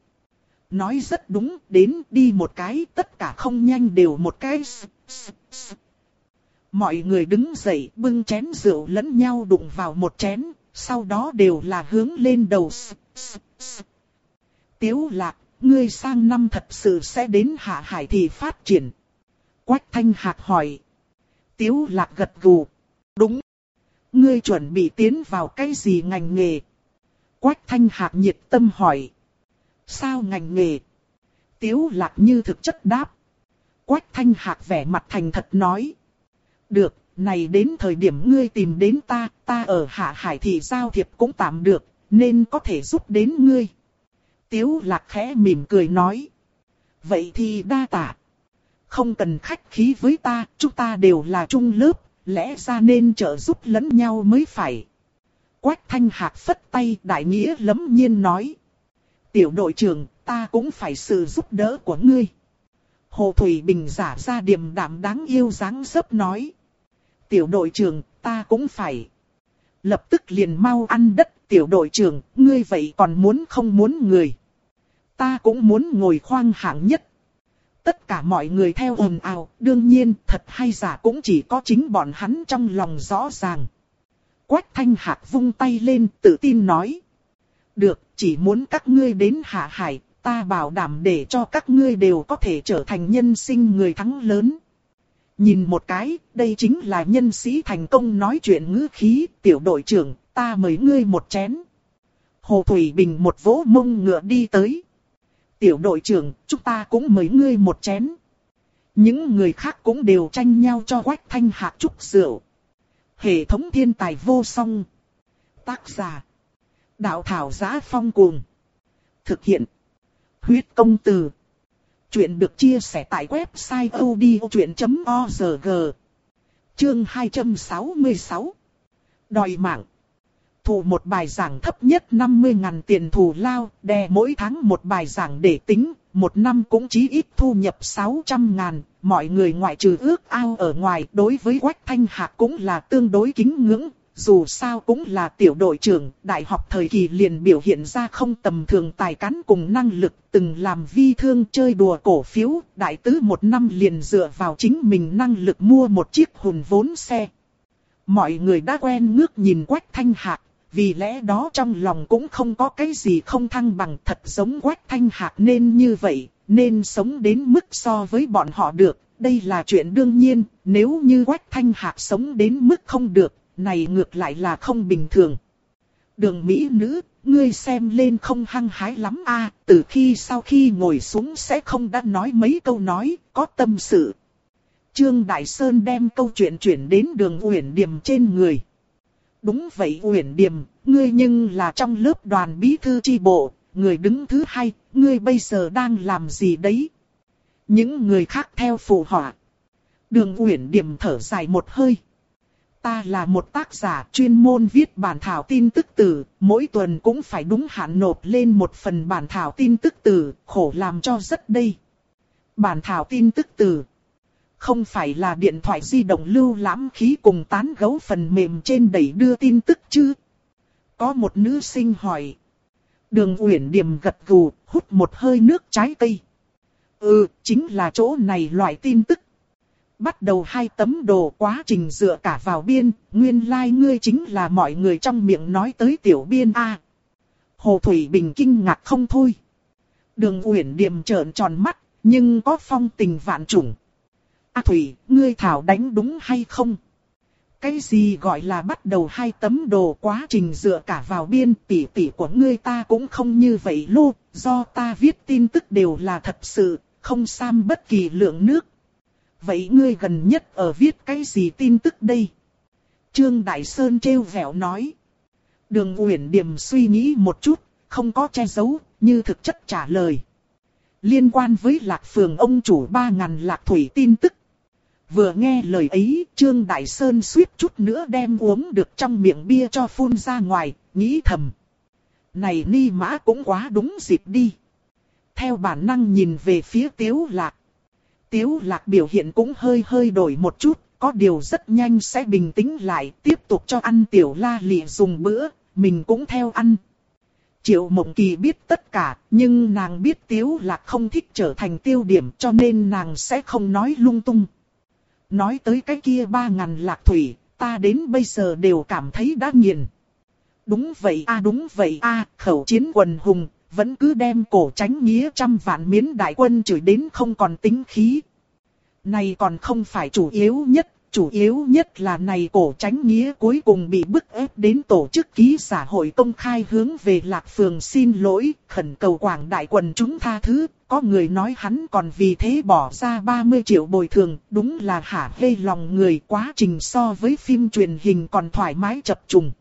[SPEAKER 1] Nói rất đúng, đến đi một cái, tất cả không nhanh đều một cái. Mọi người đứng dậy bưng chén rượu lẫn nhau đụng vào một chén, sau đó đều là hướng lên đầu. Tiếu lạc, ngươi sang năm thật sự sẽ đến hạ hải thì phát triển. Quách thanh hạc hỏi. Tiếu lạc gật gù. Đúng. Ngươi chuẩn bị tiến vào cái gì ngành nghề? Quách thanh hạc nhiệt tâm hỏi. Sao ngành nghề? Tiếu lạc như thực chất đáp. Quách thanh hạc vẻ mặt thành thật nói. Được, này đến thời điểm ngươi tìm đến ta, ta ở hạ hải thì giao thiệp cũng tạm được, nên có thể giúp đến ngươi. Tiếu lạc khẽ mỉm cười nói. Vậy thì đa tạ. Không cần khách khí với ta, chúng ta đều là chung lớp, lẽ ra nên trợ giúp lẫn nhau mới phải. Quách thanh hạc phất tay đại nghĩa lấm nhiên nói. Tiểu đội trưởng, ta cũng phải sự giúp đỡ của ngươi. Hồ Thủy Bình giả ra điềm đạm đáng yêu dáng dấp nói. Tiểu đội trưởng, ta cũng phải. Lập tức liền mau ăn đất, tiểu đội trưởng, ngươi vậy còn muốn không muốn người. Ta cũng muốn ngồi khoang hạng nhất. Tất cả mọi người theo ồn ào, đương nhiên thật hay giả cũng chỉ có chính bọn hắn trong lòng rõ ràng. Quách thanh hạc vung tay lên tự tin nói. Được, chỉ muốn các ngươi đến hạ hải, ta bảo đảm để cho các ngươi đều có thể trở thành nhân sinh người thắng lớn. Nhìn một cái, đây chính là nhân sĩ thành công nói chuyện ngữ khí, tiểu đội trưởng, ta mời ngươi một chén. Hồ Thủy Bình một vỗ mông ngựa đi tới. Tiểu đội trưởng, chúng ta cũng mời ngươi một chén. Những người khác cũng đều tranh nhau cho Quách Thanh Hạc chúc rượu. Hệ thống thiên tài vô song. Tác giả. Đạo thảo giá phong cuồng. Thực hiện. Huyết công từ. Chuyện được chia sẻ tại website odchuyện.org. Chương 266. Đòi mạng thù một bài giảng thấp nhất 50.000 tiền thù lao, đè mỗi tháng một bài giảng để tính, một năm cũng chí ít thu nhập 600.000, mọi người ngoại trừ ước ao ở ngoài đối với Quách Thanh Hạc cũng là tương đối kính ngưỡng, dù sao cũng là tiểu đội trưởng, đại học thời kỳ liền biểu hiện ra không tầm thường tài cán cùng năng lực, từng làm vi thương chơi đùa cổ phiếu, đại tứ một năm liền dựa vào chính mình năng lực mua một chiếc hùn vốn xe. Mọi người đã quen ngước nhìn Quách Thanh Hạc, vì lẽ đó trong lòng cũng không có cái gì không thăng bằng thật giống Quách Thanh Hạc nên như vậy, nên sống đến mức so với bọn họ được, đây là chuyện đương nhiên, nếu như Quách Thanh Hạc sống đến mức không được, này ngược lại là không bình thường. Đường Mỹ nữ, ngươi xem lên không hăng hái lắm a à, từ khi sau khi ngồi xuống sẽ không đã nói mấy câu nói, có tâm sự. Trương Đại Sơn đem câu chuyện chuyển đến đường Uyển Điềm trên người. Đúng vậy Uyển Điềm, ngươi nhưng là trong lớp đoàn bí thư chi bộ, người đứng thứ hai, ngươi bây giờ đang làm gì đấy? Những người khác theo phụ họa. Đường Uyển Điềm thở dài một hơi. Ta là một tác giả chuyên môn viết bản thảo tin tức từ, mỗi tuần cũng phải đúng hạn nộp lên một phần bản thảo tin tức từ, khổ làm cho rất đây. Bản thảo tin tức từ không phải là điện thoại di động lưu lãm khí cùng tán gấu phần mềm trên đẩy đưa tin tức chứ? Có một nữ sinh hỏi. Đường Uyển Điềm gật gù, hút một hơi nước trái cây. Ừ, chính là chỗ này loại tin tức. Bắt đầu hai tấm đồ quá trình dựa cả vào biên, nguyên lai like ngươi chính là mọi người trong miệng nói tới tiểu biên A. Hồ Thủy Bình kinh ngạc không thôi. Đường Uyển Điềm trợn tròn mắt, nhưng có phong tình vạn trùng. A Thủy, ngươi thảo đánh đúng hay không? Cái gì gọi là bắt đầu hai tấm đồ quá trình dựa cả vào biên tỉ tỉ của ngươi ta cũng không như vậy lô, do ta viết tin tức đều là thật sự, không xăm bất kỳ lượng nước. Vậy ngươi gần nhất ở viết cái gì tin tức đây? Trương Đại Sơn trêu vẻo nói. Đường Uyển Điềm suy nghĩ một chút, không có che giấu, như thực chất trả lời. Liên quan với lạc phường ông chủ ba ngàn lạc thủy tin tức. Vừa nghe lời ấy, Trương Đại Sơn suýt chút nữa đem uống được trong miệng bia cho phun ra ngoài, nghĩ thầm. Này ni mã cũng quá đúng dịp đi. Theo bản năng nhìn về phía tiếu lạc. Tiếu lạc biểu hiện cũng hơi hơi đổi một chút, có điều rất nhanh sẽ bình tĩnh lại, tiếp tục cho ăn tiểu la lị dùng bữa, mình cũng theo ăn. Triệu Mộng Kỳ biết tất cả, nhưng nàng biết Tiếu Lạc không thích trở thành tiêu điểm cho nên nàng sẽ không nói lung tung. Nói tới cái kia ba ngàn lạc thủy, ta đến bây giờ đều cảm thấy đã nghiền. Đúng vậy a đúng vậy a khẩu chiến quần hùng, vẫn cứ đem cổ tránh nghĩa trăm vạn miến đại quân chửi đến không còn tính khí. Này còn không phải chủ yếu nhất, chủ yếu nhất là này cổ tránh nghĩa cuối cùng bị bức ép đến tổ chức ký xã hội công khai hướng về lạc phường xin lỗi, khẩn cầu quảng đại quần chúng tha thứ, có người nói hắn còn vì thế bỏ ra 30 triệu bồi thường, đúng là hả hê lòng người quá trình so với phim truyền hình còn thoải mái chập trùng.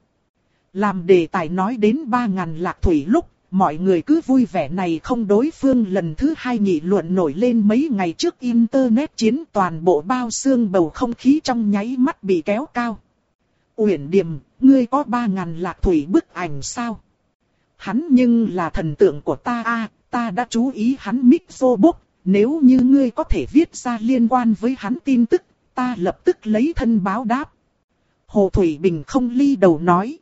[SPEAKER 1] Làm đề tài nói đến 3.000 lạc thủy lúc, mọi người cứ vui vẻ này không đối phương lần thứ hai nghị luận nổi lên mấy ngày trước Internet chiến toàn bộ bao xương bầu không khí trong nháy mắt bị kéo cao. Uyển Điềm, ngươi có ba ngàn lạc thủy bức ảnh sao? Hắn nhưng là thần tượng của ta a ta đã chú ý hắn mic nếu như ngươi có thể viết ra liên quan với hắn tin tức, ta lập tức lấy thân báo đáp. Hồ Thủy Bình không ly đầu nói.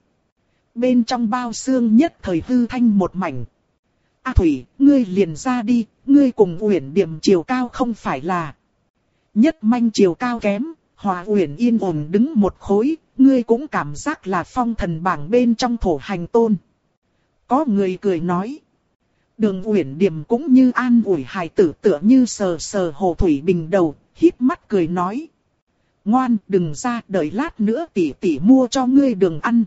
[SPEAKER 1] Bên trong bao xương nhất thời hư thanh một mảnh. A Thủy, ngươi liền ra đi, ngươi cùng Uyển Điểm chiều cao không phải là. Nhất manh chiều cao kém, Hòa Uyển yên ổn đứng một khối, ngươi cũng cảm giác là phong thần bảng bên trong thổ hành tôn. Có người cười nói. Đường Uyển Điềm cũng như an ủi hài tử tựa như sờ sờ hồ thủy bình đầu, híp mắt cười nói. Ngoan, đừng ra, đợi lát nữa tỷ tỷ mua cho ngươi đường ăn.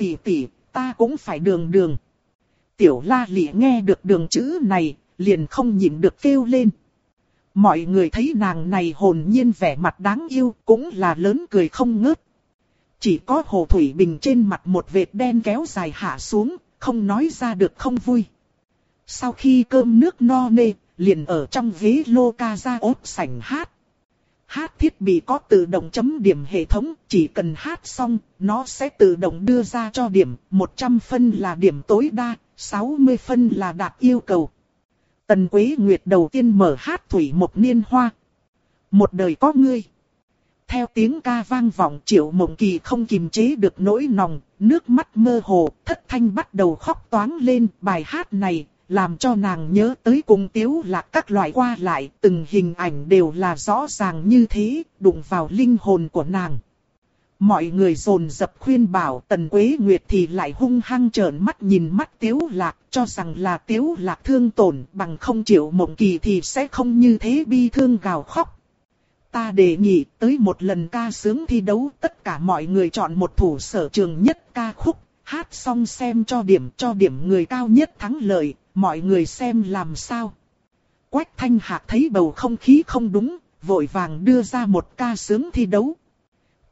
[SPEAKER 1] Tỷ tỷ, ta cũng phải đường đường. Tiểu la lị nghe được đường chữ này, liền không nhịn được kêu lên. Mọi người thấy nàng này hồn nhiên vẻ mặt đáng yêu, cũng là lớn cười không ngớt. Chỉ có hồ thủy bình trên mặt một vệt đen kéo dài hạ xuống, không nói ra được không vui. Sau khi cơm nước no nê, liền ở trong ghế lô ca ra ốt sảnh hát. Hát thiết bị có tự động chấm điểm hệ thống, chỉ cần hát xong, nó sẽ tự động đưa ra cho điểm, 100 phân là điểm tối đa, 60 phân là đạt yêu cầu. Tần Quế Nguyệt đầu tiên mở hát thủy một niên hoa. Một đời có ngươi. Theo tiếng ca vang vọng triệu mộng kỳ không kìm chế được nỗi nòng, nước mắt mơ hồ, thất thanh bắt đầu khóc toáng lên bài hát này, làm cho nàng nhớ tới cùng tiếu lạc các loại qua lại, từng hình ảnh đều là rõ ràng như thế, đụng vào linh hồn của nàng. Mọi người rồn dập khuyên bảo Tần Quế Nguyệt thì lại hung hăng trợn mắt nhìn mắt Tiếu Lạc, cho rằng là Tiếu Lạc thương tổn bằng không chịu mộng kỳ thì sẽ không như thế bi thương gào khóc. Ta đề nghị tới một lần ca sướng thi đấu tất cả mọi người chọn một thủ sở trường nhất ca khúc, hát xong xem cho điểm cho điểm người cao nhất thắng lợi, mọi người xem làm sao. Quách thanh hạc thấy bầu không khí không đúng, vội vàng đưa ra một ca sướng thi đấu.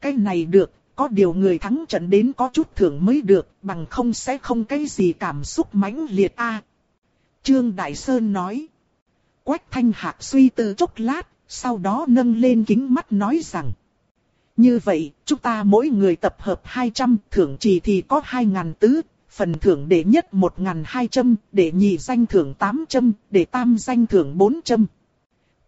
[SPEAKER 1] Cái này được, có điều người thắng trận đến có chút thưởng mới được, bằng không sẽ không cái gì cảm xúc mãnh liệt a. Trương Đại Sơn nói. Quách thanh hạc suy tư chốc lát, sau đó nâng lên kính mắt nói rằng. Như vậy, chúng ta mỗi người tập hợp 200, thưởng trì thì có 2.000 tứ, phần thưởng đệ nhất 1.200, đệ nhị danh thưởng 800, đệ tam danh thưởng 400.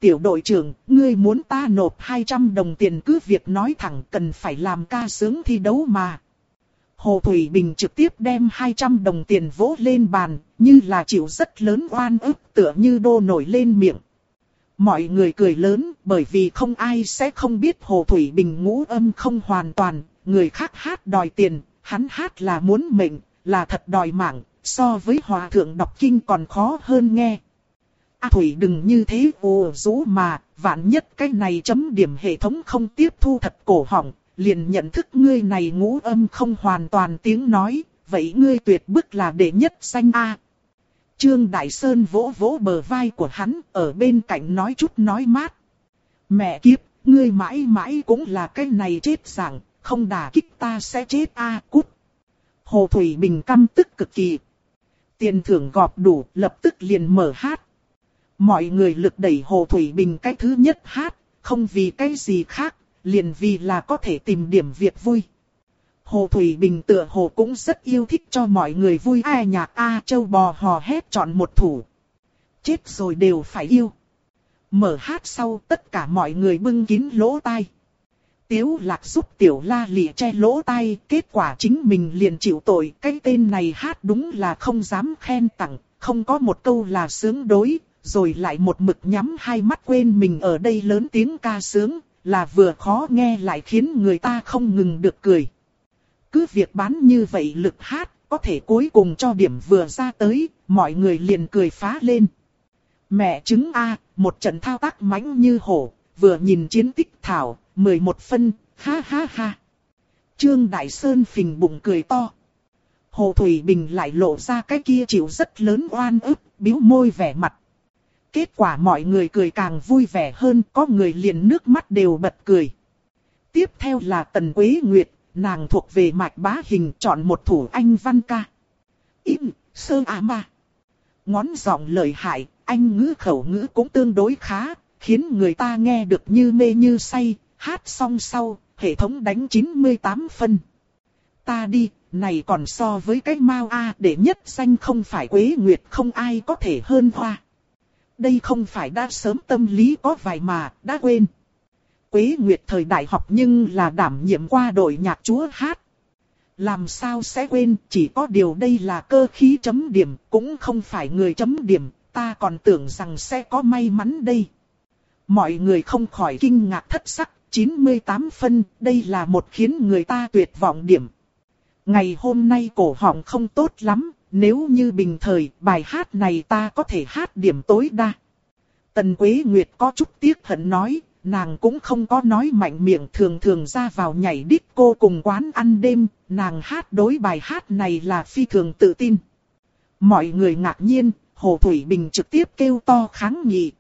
[SPEAKER 1] Tiểu đội trưởng, ngươi muốn ta nộp 200 đồng tiền cứ việc nói thẳng cần phải làm ca sướng thi đấu mà. Hồ Thủy Bình trực tiếp đem 200 đồng tiền vỗ lên bàn, như là chịu rất lớn oan ức tựa như đô nổi lên miệng. Mọi người cười lớn bởi vì không ai sẽ không biết Hồ Thủy Bình ngũ âm không hoàn toàn, người khác hát đòi tiền, hắn hát là muốn mệnh, là thật đòi mạng, so với hòa thượng đọc kinh còn khó hơn nghe. A Thủy đừng như thế ồ rũ mà, vạn nhất cái này chấm điểm hệ thống không tiếp thu thật cổ họng, liền nhận thức ngươi này ngũ âm không hoàn toàn tiếng nói, vậy ngươi tuyệt bức là đệ nhất danh A. Trương Đại Sơn vỗ vỗ bờ vai của hắn, ở bên cạnh nói chút nói mát. Mẹ kiếp, ngươi mãi mãi cũng là cái này chết rằng, không đả kích ta sẽ chết A cút. Hồ Thủy Bình căm tức cực kỳ. Tiền thưởng gọp đủ, lập tức liền mở hát. Mọi người lực đẩy Hồ Thủy Bình cái thứ nhất hát, không vì cái gì khác, liền vì là có thể tìm điểm việc vui. Hồ Thủy Bình tựa hồ cũng rất yêu thích cho mọi người vui ai nhạc A châu bò hò hét chọn một thủ. Chết rồi đều phải yêu. Mở hát sau tất cả mọi người bưng kín lỗ tai. Tiếu lạc giúp tiểu la lịa che lỗ tai, kết quả chính mình liền chịu tội. Cái tên này hát đúng là không dám khen tặng, không có một câu là sướng đối, rồi lại một mực nhắm hai mắt quên mình ở đây lớn tiếng ca sướng, là vừa khó nghe lại khiến người ta không ngừng được cười. Cứ việc bán như vậy lực hát, có thể cuối cùng cho điểm vừa ra tới, mọi người liền cười phá lên. Mẹ chứng A, một trận thao tác mãnh như hổ, vừa nhìn chiến tích thảo, 11 phân, ha ha ha. Trương Đại Sơn phình bụng cười to. Hồ Thủy Bình lại lộ ra cái kia chịu rất lớn oan ức, biếu môi vẻ mặt. Kết quả mọi người cười càng vui vẻ hơn, có người liền nước mắt đều bật cười. Tiếp theo là Tần Quế Nguyệt, nàng thuộc về mạch bá hình chọn một thủ anh văn ca. Im, sơ á mà. Ngón giọng lời hại, anh ngữ khẩu ngữ cũng tương đối khá, khiến người ta nghe được như mê như say, hát xong sau, hệ thống đánh 98 phân. Ta đi, này còn so với cái mau A để nhất danh không phải Quế Nguyệt không ai có thể hơn hoa. Đây không phải đã sớm tâm lý có vài mà, đã quên. Quế Nguyệt thời đại học nhưng là đảm nhiệm qua đội nhạc chúa hát. Làm sao sẽ quên, chỉ có điều đây là cơ khí chấm điểm, cũng không phải người chấm điểm, ta còn tưởng rằng sẽ có may mắn đây. Mọi người không khỏi kinh ngạc thất sắc, 98 phân, đây là một khiến người ta tuyệt vọng điểm. Ngày hôm nay cổ họng không tốt lắm, nếu như bình thời bài hát này ta có thể hát điểm tối đa. Tần Quế Nguyệt có chút tiếc hận nói, nàng cũng không có nói mạnh miệng thường thường ra vào nhảy đít cô cùng quán ăn đêm, nàng hát đối bài hát này là phi thường tự tin. Mọi người ngạc nhiên, Hồ Thủy Bình trực tiếp kêu to kháng nghị.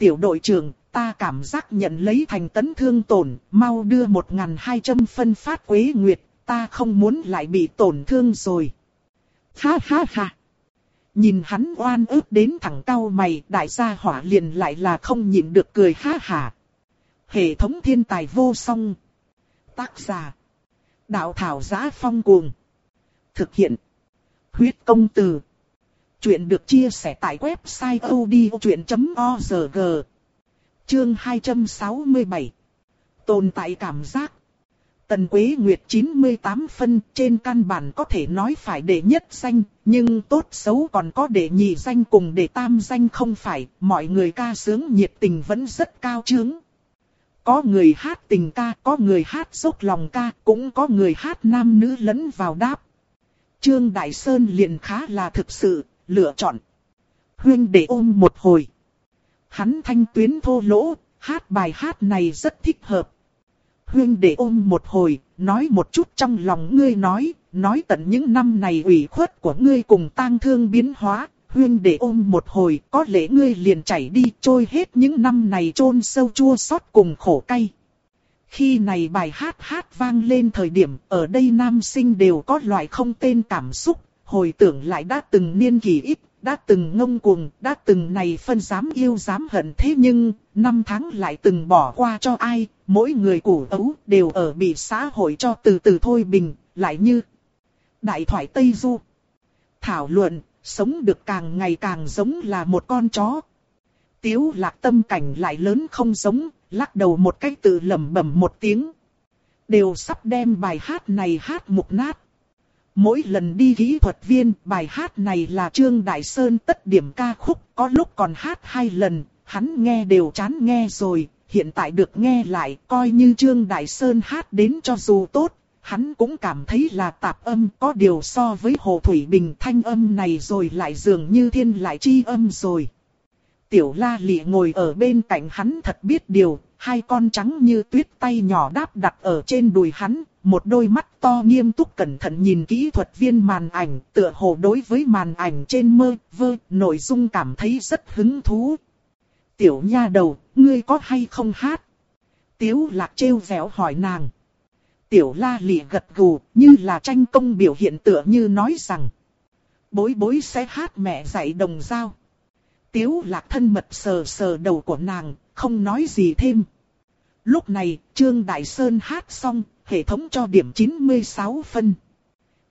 [SPEAKER 1] Tiểu đội trưởng, ta cảm giác nhận lấy thành tấn thương tổn, mau đưa 1.200 phân phát Quế Nguyệt, ta không muốn lại bị tổn thương rồi. Ha ha ha. Nhìn hắn oan ức đến thẳng cao mày, đại gia hỏa liền lại là không nhịn được cười ha ha. Hệ thống thiên tài vô song. Tác giả. Đạo thảo giá phong cuồng. Thực hiện. Huyết công từ. Chuyện được chia sẻ tại website odchuyện.org. Chương 267. Tồn tại cảm giác. Tần Quế Nguyệt 98 phân trên căn bản có thể nói phải đệ nhất danh, nhưng tốt xấu còn có đệ nhị danh cùng đệ tam danh không phải, mọi người ca sướng nhiệt tình vẫn rất cao trướng. Có người hát tình ca, có người hát dốc lòng ca, cũng có người hát nam nữ lẫn vào đáp. Trương Đại Sơn liền khá là thực sự, lựa chọn. Huyên để ôm một hồi. Hắn thanh tuyến thô lỗ, hát bài hát này rất thích hợp, huyên để ôm một hồi, nói một chút trong lòng ngươi nói, nói tận những năm này ủy khuất của ngươi cùng tang thương biến hóa, huyên để ôm một hồi, có lẽ ngươi liền chảy đi trôi hết những năm này chôn sâu chua xót cùng khổ cay. Khi này bài hát hát vang lên thời điểm, ở đây nam sinh đều có loại không tên cảm xúc, hồi tưởng lại đã từng niên kỳ ít, đã từng ngông cuồng, đã từng này phân dám yêu dám hận thế nhưng, năm tháng lại từng bỏ qua cho ai, mỗi người củ ấu đều ở bị xã hội cho từ từ thôi bình, lại như Đại thoại Tây Du. Thảo luận, sống được càng ngày càng giống là một con chó. Tiếu lạc tâm cảnh lại lớn không giống, lắc đầu một cách tự lẩm bẩm một tiếng. Đều sắp đem bài hát này hát mục nát. Mỗi lần đi kỹ thuật viên, bài hát này là Trương Đại Sơn tất điểm ca khúc, có lúc còn hát hai lần, hắn nghe đều chán nghe rồi, hiện tại được nghe lại, coi như Trương Đại Sơn hát đến cho dù tốt, hắn cũng cảm thấy là tạp âm, có điều so với Hồ Thủy Bình thanh âm này rồi lại dường như thiên lại chi âm rồi. Tiểu la lị ngồi ở bên cạnh hắn thật biết điều, hai con trắng như tuyết tay nhỏ đáp đặt ở trên đùi hắn, một đôi mắt to nghiêm túc cẩn thận nhìn kỹ thuật viên màn ảnh, tựa hồ đối với màn ảnh trên mơ, vơ, nội dung cảm thấy rất hứng thú. Tiểu nha đầu, ngươi có hay không hát? Tiếu lạc trêu vẻo hỏi nàng. Tiểu la lị gật gù, như là tranh công biểu hiện tựa như nói rằng. Bối bối sẽ hát mẹ dạy đồng dao. Tiếu lạc thân mật sờ sờ đầu của nàng, không nói gì thêm. Lúc này, Trương Đại Sơn hát xong, hệ thống cho điểm 96 phân.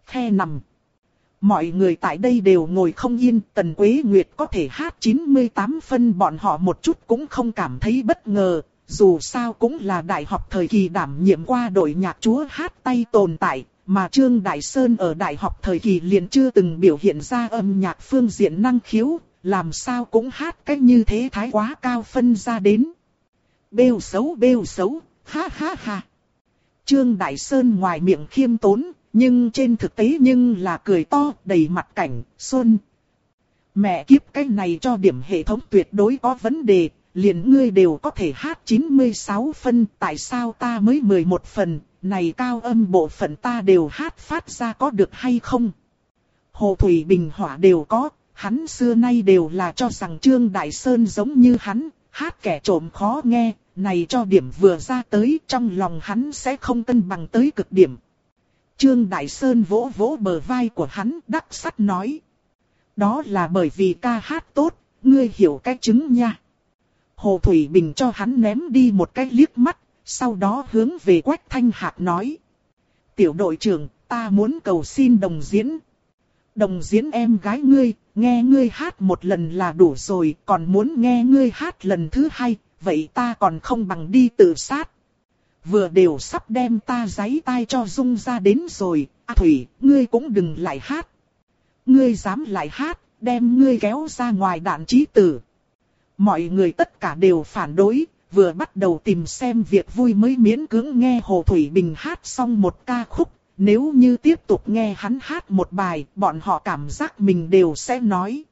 [SPEAKER 1] Khe nằm. Mọi người tại đây đều ngồi không yên, Tần Quế Nguyệt có thể hát 98 phân bọn họ một chút cũng không cảm thấy bất ngờ, dù sao cũng là đại học thời kỳ đảm nhiệm qua đội nhạc chúa hát tay tồn tại, mà Trương Đại Sơn ở đại học thời kỳ liền chưa từng biểu hiện ra âm nhạc phương diện năng khiếu, làm sao cũng hát cách như thế thái quá cao phân ra đến. Bêu xấu bêu xấu, ha ha ha. Trương Đại Sơn ngoài miệng khiêm tốn, nhưng trên thực tế nhưng là cười to, đầy mặt cảnh, xuân. Mẹ kiếp cái này cho điểm hệ thống tuyệt đối có vấn đề, liền ngươi đều có thể hát 96 phân, tại sao ta mới 11 phần, này cao âm bộ phận ta đều hát phát ra có được hay không? Hồ Thủy Bình Hỏa đều có, hắn xưa nay đều là cho rằng Trương Đại Sơn giống như hắn, hát kẻ trộm khó nghe, này cho điểm vừa ra tới trong lòng hắn sẽ không cân bằng tới cực điểm. Trương Đại Sơn vỗ vỗ bờ vai của hắn đắc sắt nói. Đó là bởi vì ca hát tốt, ngươi hiểu cái chứng nha. Hồ Thủy Bình cho hắn ném đi một cái liếc mắt, sau đó hướng về Quách Thanh Hạc nói. Tiểu đội trưởng, ta muốn cầu xin đồng diễn. Đồng diễn em gái ngươi, nghe ngươi hát một lần là đủ rồi, còn muốn nghe ngươi hát lần thứ hai, vậy ta còn không bằng đi tự sát. Vừa đều sắp đem ta giấy tai cho dung ra đến rồi, A Thủy, ngươi cũng đừng lại hát. Ngươi dám lại hát, đem ngươi kéo ra ngoài đạn trí tử. Mọi người tất cả đều phản đối, vừa bắt đầu tìm xem việc vui mới miễn cưỡng nghe Hồ Thủy Bình hát xong một ca khúc. Nếu như tiếp tục nghe hắn hát một bài, bọn họ cảm giác mình đều sẽ nói.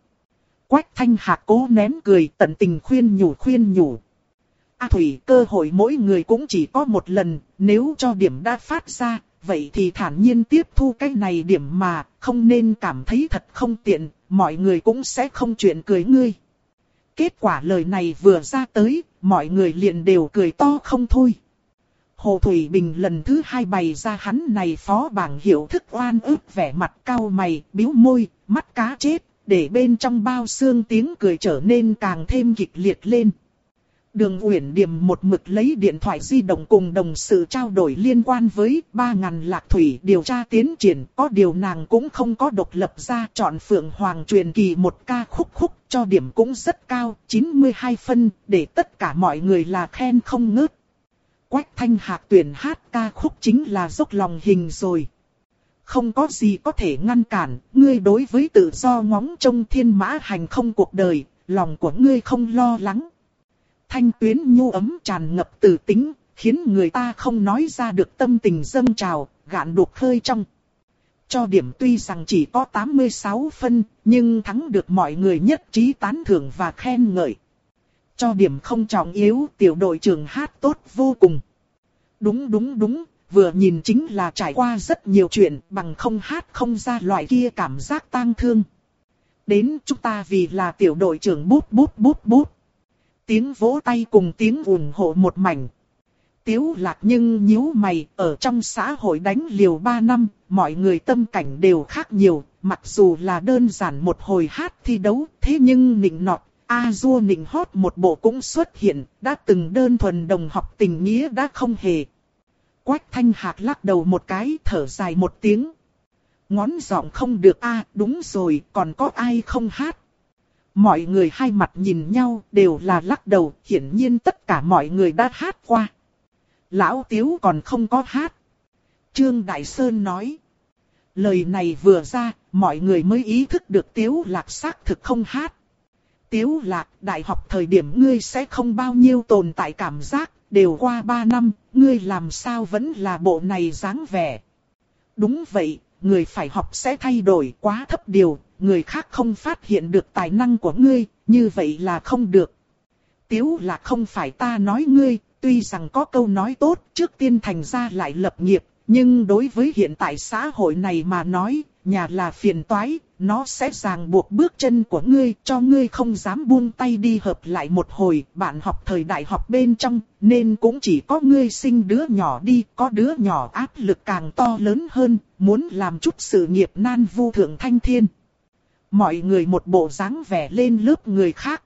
[SPEAKER 1] Quách thanh hạc cố nén cười tận tình khuyên nhủ khuyên nhủ. A Thủy cơ hội mỗi người cũng chỉ có một lần, nếu cho điểm đã phát ra, vậy thì thản nhiên tiếp thu cái này điểm mà, không nên cảm thấy thật không tiện, mọi người cũng sẽ không chuyện cười ngươi. Kết quả lời này vừa ra tới, mọi người liền đều cười to không thôi. Hồ Thủy Bình lần thứ hai bày ra hắn này phó bảng hiệu thức oan ức vẻ mặt cao mày, biếu môi, mắt cá chết, để bên trong bao xương tiếng cười trở nên càng thêm kịch liệt lên. Đường Uyển Điềm một mực lấy điện thoại di động cùng đồng sự trao đổi liên quan với 3.000 lạc thủy điều tra tiến triển. Có điều nàng cũng không có độc lập ra chọn Phượng Hoàng truyền kỳ một ca khúc khúc cho điểm cũng rất cao, 92 phân, để tất cả mọi người là khen không ngớt. Quách thanh hạc tuyển hát ca khúc chính là dốc lòng hình rồi. Không có gì có thể ngăn cản, ngươi đối với tự do ngóng trông thiên mã hành không cuộc đời, lòng của ngươi không lo lắng thanh tuyến nhu ấm tràn ngập từ tính, khiến người ta không nói ra được tâm tình dâng trào, gạn đục hơi trong. Cho điểm tuy rằng chỉ có 86 phân, nhưng thắng được mọi người nhất trí tán thưởng và khen ngợi. Cho điểm không trọng yếu, tiểu đội trưởng hát tốt vô cùng. Đúng đúng đúng, vừa nhìn chính là trải qua rất nhiều chuyện, bằng không hát không ra loại kia cảm giác tang thương. Đến chúng ta vì là tiểu đội trưởng bút bút bút bút tiếng vỗ tay cùng tiếng ủng hộ một mảnh. Tiếu lạc nhưng nhíu mày, ở trong xã hội đánh liều 3 năm, mọi người tâm cảnh đều khác nhiều, mặc dù là đơn giản một hồi hát thi đấu, thế nhưng nịnh nọt, A Du nịnh hót một bộ cũng xuất hiện, đã từng đơn thuần đồng học tình nghĩa đã không hề. Quách thanh hạc lắc đầu một cái, thở dài một tiếng. Ngón giọng không được a đúng rồi, còn có ai không hát. Mọi người hai mặt nhìn nhau đều là lắc đầu, hiển nhiên tất cả mọi người đã hát qua. Lão Tiếu còn không có hát. Trương Đại Sơn nói. Lời này vừa ra, mọi người mới ý thức được Tiếu Lạc xác thực không hát. Tiếu Lạc, đại học thời điểm ngươi sẽ không bao nhiêu tồn tại cảm giác, đều qua ba năm, ngươi làm sao vẫn là bộ này dáng vẻ. Đúng vậy, người phải học sẽ thay đổi quá thấp điều, người khác không phát hiện được tài năng của ngươi, như vậy là không được. Tiếu là không phải ta nói ngươi, tuy rằng có câu nói tốt, trước tiên thành ra lại lập nghiệp, nhưng đối với hiện tại xã hội này mà nói, nhà là phiền toái, nó sẽ ràng buộc bước chân của ngươi, cho ngươi không dám buông tay đi hợp lại một hồi, bạn học thời đại học bên trong, nên cũng chỉ có ngươi sinh đứa nhỏ đi, có đứa nhỏ áp lực càng to lớn hơn, muốn làm chút sự nghiệp nan vu thượng thanh thiên. Mọi người một bộ dáng vẻ lên lớp người khác.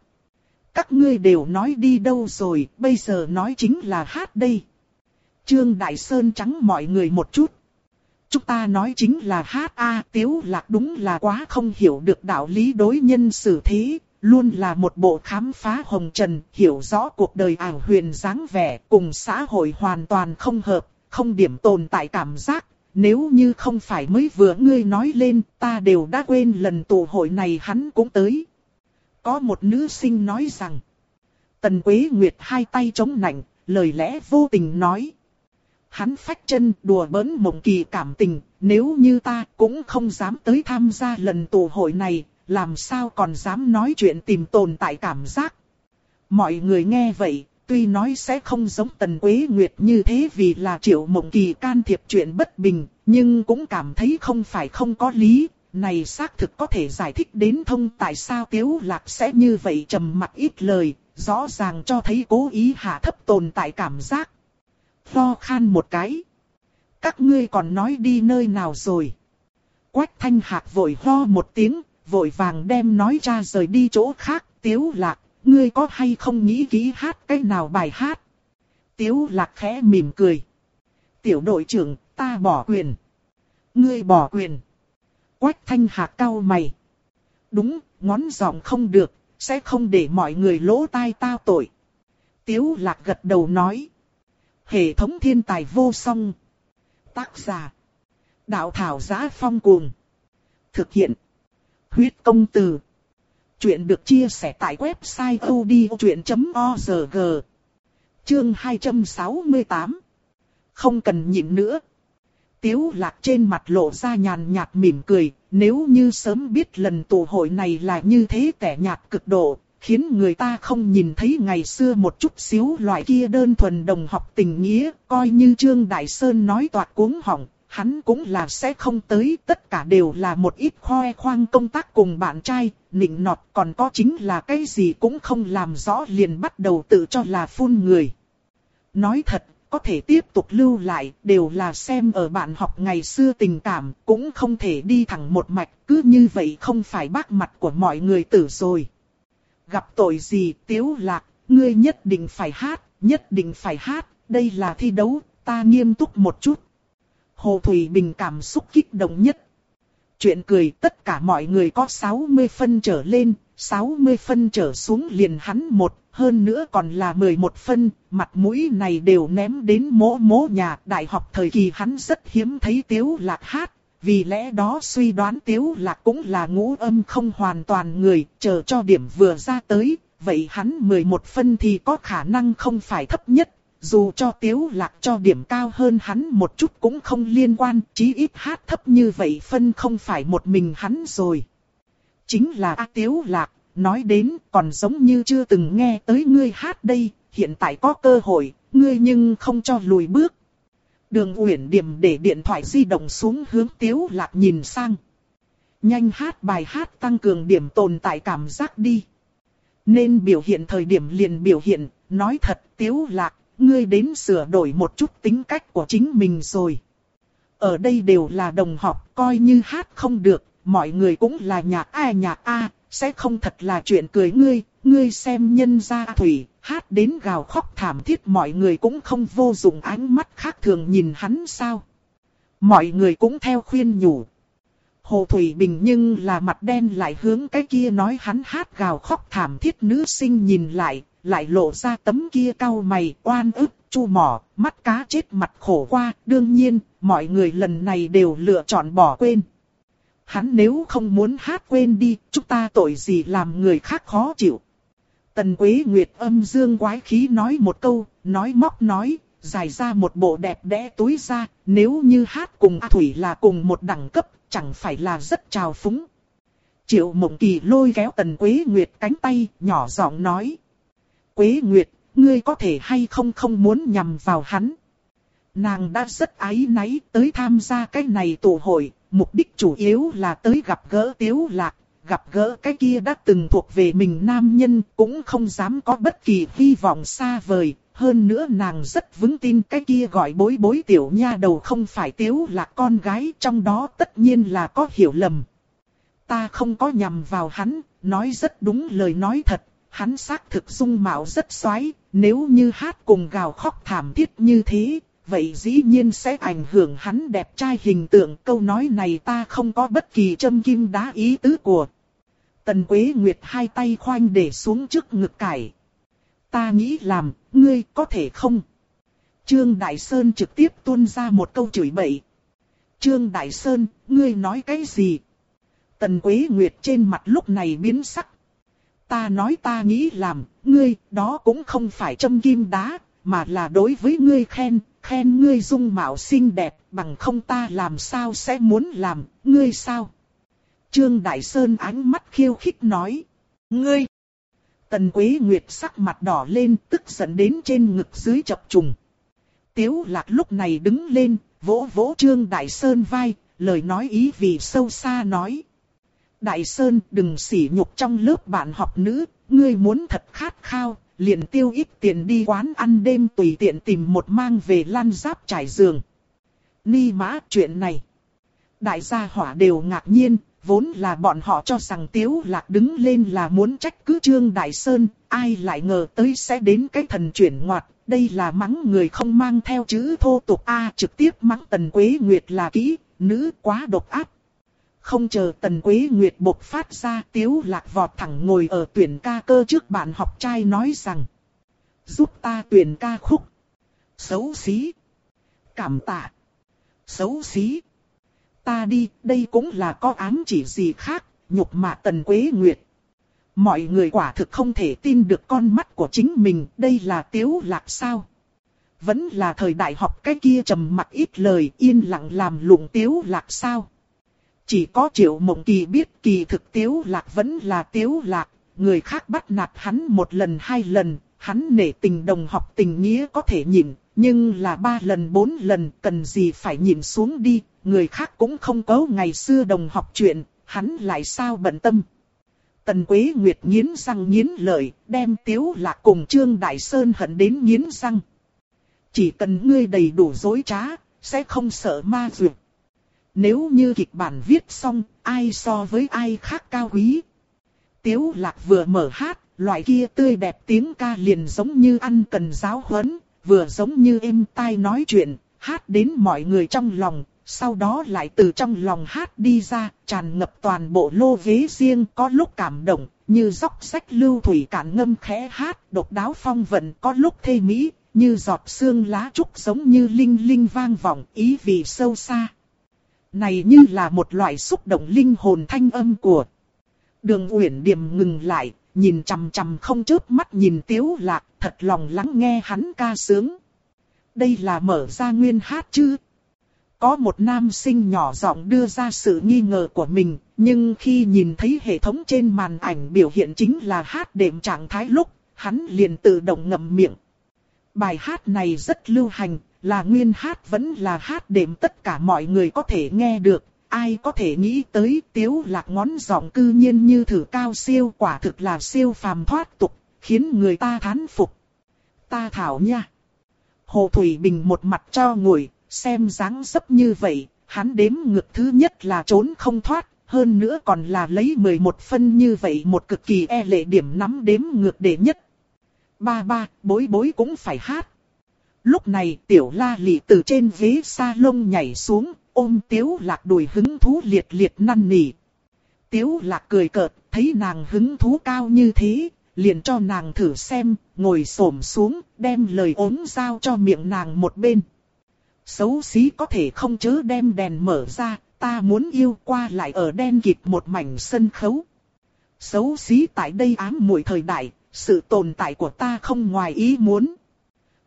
[SPEAKER 1] Các ngươi đều nói đi đâu rồi, bây giờ nói chính là hát đây. Trương Đại Sơn trắng mọi người một chút. Chúng ta nói chính là hát a tiếu lạc đúng là quá không hiểu được đạo lý đối nhân xử thế, luôn là một bộ khám phá hồng trần, hiểu rõ cuộc đời ảo huyền dáng vẻ, cùng xã hội hoàn toàn không hợp, không điểm tồn tại cảm giác. Nếu như không phải mới vừa ngươi nói lên, ta đều đã quên lần tụ hội này hắn cũng tới. Có một nữ sinh nói rằng, Tần Quế Nguyệt hai tay chống nạnh, lời lẽ vô tình nói hắn phách chân đùa bỡn mộng kỳ cảm tình, nếu như ta cũng không dám tới tham gia lần tụ hội này, làm sao còn dám nói chuyện tìm tồn tại cảm giác. Mọi người nghe vậy, tuy nói sẽ không giống Tần Quế Nguyệt như thế vì là triệu mộng kỳ can thiệp chuyện bất bình, nhưng cũng cảm thấy không phải không có lý, này xác thực có thể giải thích đến thông tại sao Tiếu Lạc sẽ như vậy trầm mặc ít lời, rõ ràng cho thấy cố ý hạ thấp tồn tại cảm giác lo khan một cái. Các ngươi còn nói đi nơi nào rồi? Quách thanh hạc vội ho một tiếng, vội vàng đem nói ra rời đi chỗ khác. Tiếu lạc, ngươi có hay không nghĩ kỹ hát cái nào bài hát? Tiếu lạc khẽ mỉm cười. Tiểu đội trưởng, ta bỏ quyền. Ngươi bỏ quyền. Quách thanh hạc cau mày. Đúng, ngón giọng không được, sẽ không để mọi người lỗ tai tao tội. Tiếu lạc gật đầu nói. Hệ thống thiên tài vô song. Tác giả. Đạo thảo giá phong cuồng. Thực hiện. Huyết công từ. Chuyện được chia sẻ tại website odchuyện.org. Chương 268. Không cần nhịn nữa. Tiếu lạc trên mặt lộ ra nhàn nhạt mỉm cười, nếu như sớm biết lần tụ hội này là như thế tẻ nhạt cực độ, khiến người ta không nhìn thấy ngày xưa một chút xíu loại kia đơn thuần đồng học tình nghĩa, coi như Trương Đại Sơn nói toạc cuống họng, hắn cũng là sẽ không tới, tất cả đều là một ít khoe khoang công tác cùng bạn trai, nịnh nọt còn có chính là cái gì cũng không làm rõ liền bắt đầu tự cho là phun người. Nói thật, có thể tiếp tục lưu lại, đều là xem ở bạn học ngày xưa tình cảm, cũng không thể đi thẳng một mạch, cứ như vậy không phải bác mặt của mọi người tử rồi gặp tội gì tiếu lạc, ngươi nhất định phải hát, nhất định phải hát, đây là thi đấu, ta nghiêm túc một chút. Hồ Thủy Bình cảm xúc kích động nhất. Chuyện cười tất cả mọi người có 60 phân trở lên, 60 phân trở xuống liền hắn một, hơn nữa còn là 11 phân, mặt mũi này đều ném đến mỗ mỗ nhà. Đại học thời kỳ hắn rất hiếm thấy tiếu lạc hát, vì lẽ đó suy đoán Tiếu Lạc cũng là ngũ âm không hoàn toàn người, chờ cho điểm vừa ra tới, vậy hắn 11 phân thì có khả năng không phải thấp nhất, dù cho Tiếu Lạc cho điểm cao hơn hắn một chút cũng không liên quan, chí ít hát thấp như vậy phân không phải một mình hắn rồi. Chính là A Tiếu Lạc, nói đến còn giống như chưa từng nghe tới ngươi hát đây, hiện tại có cơ hội, ngươi nhưng không cho lùi bước. Đường Uyển điểm để điện thoại di động xuống hướng Tiếu Lạc nhìn sang. Nhanh hát bài hát tăng cường điểm tồn tại cảm giác đi. Nên biểu hiện thời điểm liền biểu hiện, nói thật Tiếu Lạc, ngươi đến sửa đổi một chút tính cách của chính mình rồi. Ở đây đều là đồng học, coi như hát không được, mọi người cũng là nhạc A nhạc A, sẽ không thật là chuyện cười ngươi, ngươi xem nhân gia thủy, hát đến gào khóc thảm thiết mọi người cũng không vô dụng ánh mắt khác thường nhìn hắn sao. Mọi người cũng theo khuyên nhủ. Hồ Thủy Bình nhưng là mặt đen lại hướng cái kia nói hắn hát gào khóc thảm thiết nữ sinh nhìn lại, lại lộ ra tấm kia cau mày oan ức, chu mỏ, mắt cá chết mặt khổ qua, đương nhiên, mọi người lần này đều lựa chọn bỏ quên. Hắn nếu không muốn hát quên đi, chúng ta tội gì làm người khác khó chịu. Tần Quế Nguyệt âm dương quái khí nói một câu, nói móc nói, giải ra một bộ đẹp đẽ túi ra, nếu như hát cùng A Thủy là cùng một đẳng cấp, chẳng phải là rất trào phúng. Triệu Mộng Kỳ lôi kéo Tần Quế Nguyệt cánh tay, nhỏ giọng nói. Quế Nguyệt, ngươi có thể hay không không muốn nhằm vào hắn. Nàng đã rất ái náy tới tham gia cái này tổ hội, mục đích chủ yếu là tới gặp gỡ tiếu lạc, gặp gỡ cái kia đã từng thuộc về mình nam nhân, cũng không dám có bất kỳ hy vọng xa vời. Hơn nữa nàng rất vững tin cái kia gọi bối bối tiểu nha đầu không phải tiếu là con gái, trong đó tất nhiên là có hiểu lầm. Ta không có nhầm vào hắn, nói rất đúng lời nói thật, hắn xác thực dung mạo rất xoái, nếu như hát cùng gào khóc thảm thiết như thế, vậy dĩ nhiên sẽ ảnh hưởng hắn đẹp trai hình tượng. Câu nói này ta không có bất kỳ châm kim đá ý tứ của. Tần Quế Nguyệt hai tay khoanh để xuống trước ngực cải. Ta nghĩ làm, ngươi có thể không? Trương Đại Sơn trực tiếp tuôn ra một câu chửi bậy. Trương Đại Sơn, ngươi nói cái gì? Tần Quế Nguyệt trên mặt lúc này biến sắc. Ta nói ta nghĩ làm, ngươi, đó cũng không phải châm kim đá, mà là đối với ngươi khen, khen ngươi dung mạo xinh đẹp, bằng không ta làm sao sẽ muốn làm, ngươi sao? Trương Đại Sơn ánh mắt khiêu khích nói, ngươi! Tần Quế Nguyệt sắc mặt đỏ lên, tức giận đến trên ngực dưới chập trùng. Tiếu lạc lúc này đứng lên, vỗ vỗ Trương Đại Sơn vai, lời nói ý vì sâu xa nói. Đại Sơn đừng sỉ nhục trong lớp bạn học nữ, ngươi muốn thật khát khao, liền tiêu ít tiền đi quán ăn đêm tùy tiện tìm một mang về lăn giáp trải giường. Ni mã chuyện này. Đại gia hỏa đều ngạc nhiên, vốn là bọn họ cho rằng Tiếu Lạc đứng lên là muốn trách cứ Trương Đại Sơn, ai lại ngờ tới sẽ đến cái thần chuyển ngoặt, đây là mắng người không mang theo chữ thô tục A trực tiếp mắng Tần Quế Nguyệt là kỹ, nữ quá độc ác. Không chờ Tần Quế Nguyệt bộc phát ra Tiếu Lạc vọt thẳng ngồi ở tuyển ca cơ trước bạn học trai nói rằng Giúp ta tuyển ca khúc. Xấu xí. Cảm tạ. Xấu xí ta đi, đây cũng là có ám chỉ gì khác, nhục mạ Tần Quế Nguyệt. Mọi người quả thực không thể tin được con mắt của chính mình, đây là tiếu lạc sao. Vẫn là thời đại học cái kia trầm mặc ít lời yên lặng làm lụng tiếu lạc sao. Chỉ có triệu mộng kỳ biết kỳ thực tiếu lạc vẫn là tiếu lạc, người khác bắt nạt hắn một lần hai lần, hắn nể tình đồng học tình nghĩa có thể nhịn, nhưng là ba lần bốn lần cần gì phải nhìn xuống đi, người khác cũng không có ngày xưa đồng học chuyện, hắn lại sao bận tâm. Tần Quế Nguyệt nghiến răng nghiến lợi, đem Tiếu Lạc cùng Trương Đại Sơn hận đến nghiến răng. Chỉ cần ngươi đầy đủ dối trá, sẽ không sợ ma dược. Nếu như kịch bản viết xong, ai so với ai khác cao quý. Tiếu Lạc vừa mở hát, loại kia tươi đẹp tiếng ca liền giống như ăn cần giáo huấn, vừa giống như êm tai nói chuyện, hát đến mọi người trong lòng, sau đó lại từ trong lòng hát đi ra, tràn ngập toàn bộ lô ghế riêng, có lúc cảm động, như dốc sách lưu thủy cạn ngâm khẽ hát, độc đáo phong vận, có lúc thê mỹ, như giọt xương lá trúc giống như linh linh vang vọng, ý vị sâu xa. Này như là một loại xúc động linh hồn thanh âm của. Đường Uyển Điềm ngừng lại, nhìn chằm chằm không chớp mắt nhìn Tiếu Lạc, thật lòng lắng nghe hắn ca sướng. Đây là mở ra nguyên hát chứ? Có một nam sinh nhỏ giọng đưa ra sự nghi ngờ của mình, nhưng khi nhìn thấy hệ thống trên màn ảnh biểu hiện chính là hát đệm trạng thái lúc, hắn liền tự động ngậm miệng. Bài hát này rất lưu hành, là nguyên hát vẫn là hát đệm tất cả mọi người có thể nghe được. Ai có thể nghĩ tới tiếu lạc ngón giọng cư nhiên như thử cao siêu quả thực là siêu phàm thoát tục, khiến người ta thán phục. Ta thảo nha. Hồ Thủy Bình một mặt cho ngồi, xem dáng dấp như vậy, hắn đếm ngược thứ nhất là trốn không thoát, hơn nữa còn là lấy 11 phân như vậy một cực kỳ e lệ điểm nắm đếm ngược đệ nhất. Ba ba, bối bối cũng phải hát. Lúc này tiểu la lị từ trên ghế sa lông nhảy xuống, ôm tiếu lạc đùi hứng thú liệt liệt năn nỉ. Tiếu lạc cười cợt, thấy nàng hứng thú cao như thế, liền cho nàng thử xem, ngồi xổm xuống, đem lời ốm giao cho miệng nàng một bên. Xấu xí có thể không chớ đem đèn mở ra, ta muốn yêu qua lại ở đen kịt một mảnh sân khấu. Xấu xí tại đây ám muội thời đại, sự tồn tại của ta không ngoài ý muốn.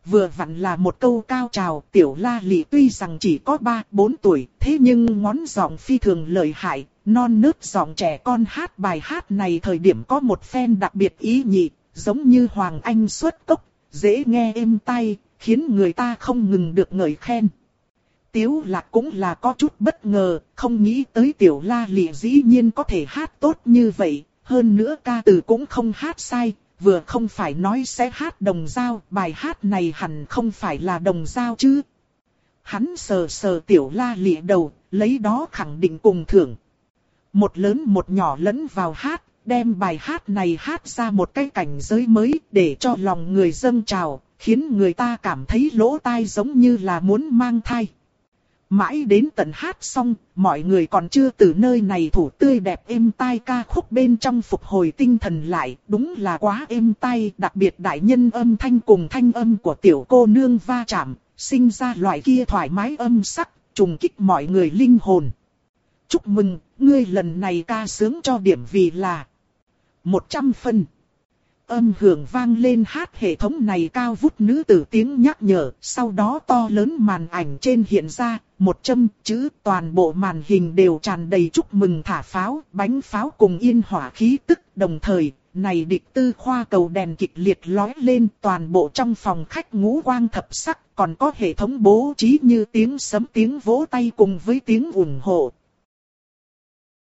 [SPEAKER 1] Vừa vặn là một câu cao trào, tiểu la lị tuy rằng chỉ có 3-4 tuổi, thế nhưng ngón giọng phi thường lợi hại, non nớt giọng trẻ con hát bài hát này thời điểm có một phen đặc biệt ý nhị, giống như Hoàng Anh xuất cốc, dễ nghe êm tai, khiến người ta không ngừng được ngợi khen. Tiếu Lạc cũng là có chút bất ngờ, không nghĩ tới tiểu la lị dĩ nhiên có thể hát tốt như vậy, hơn nữa ca từ cũng không hát sai, vừa không phải nói sẽ hát đồng dao, bài hát này hẳn không phải là đồng dao chứ. Hắn sờ sờ tiểu la lịa đầu, lấy đó khẳng định cùng thưởng. Một lớn một nhỏ lẫn vào hát, đem bài hát này hát ra một cái cảnh giới mới để cho lòng người dâng trào, khiến người ta cảm thấy lỗ tai giống như là muốn mang thai. Mãi đến tận hát xong, mọi người còn chưa từ nơi này thủ tươi đẹp êm tai ca khúc bên trong phục hồi tinh thần lại, đúng là quá êm tai, đặc biệt đại nhân âm thanh cùng thanh âm của tiểu cô nương va chạm, sinh ra loại kia thoải mái âm sắc, trùng kích mọi người linh hồn. Chúc mừng, ngươi lần này ca sướng cho điểm vì là 100 phân. Âm hưởng vang lên hát hệ thống này cao vút nữ tử tiếng nhắc nhở, sau đó to lớn màn ảnh trên hiện ra, một châm chữ toàn bộ màn hình đều tràn đầy chúc mừng thả pháo, bánh pháo cùng yên hỏa khí tức, đồng thời, này địch tư khoa cầu đèn kịch liệt lói lên toàn bộ trong phòng khách ngũ quang thập sắc, còn có hệ thống bố trí như tiếng sấm tiếng vỗ tay cùng với tiếng ủng hộ,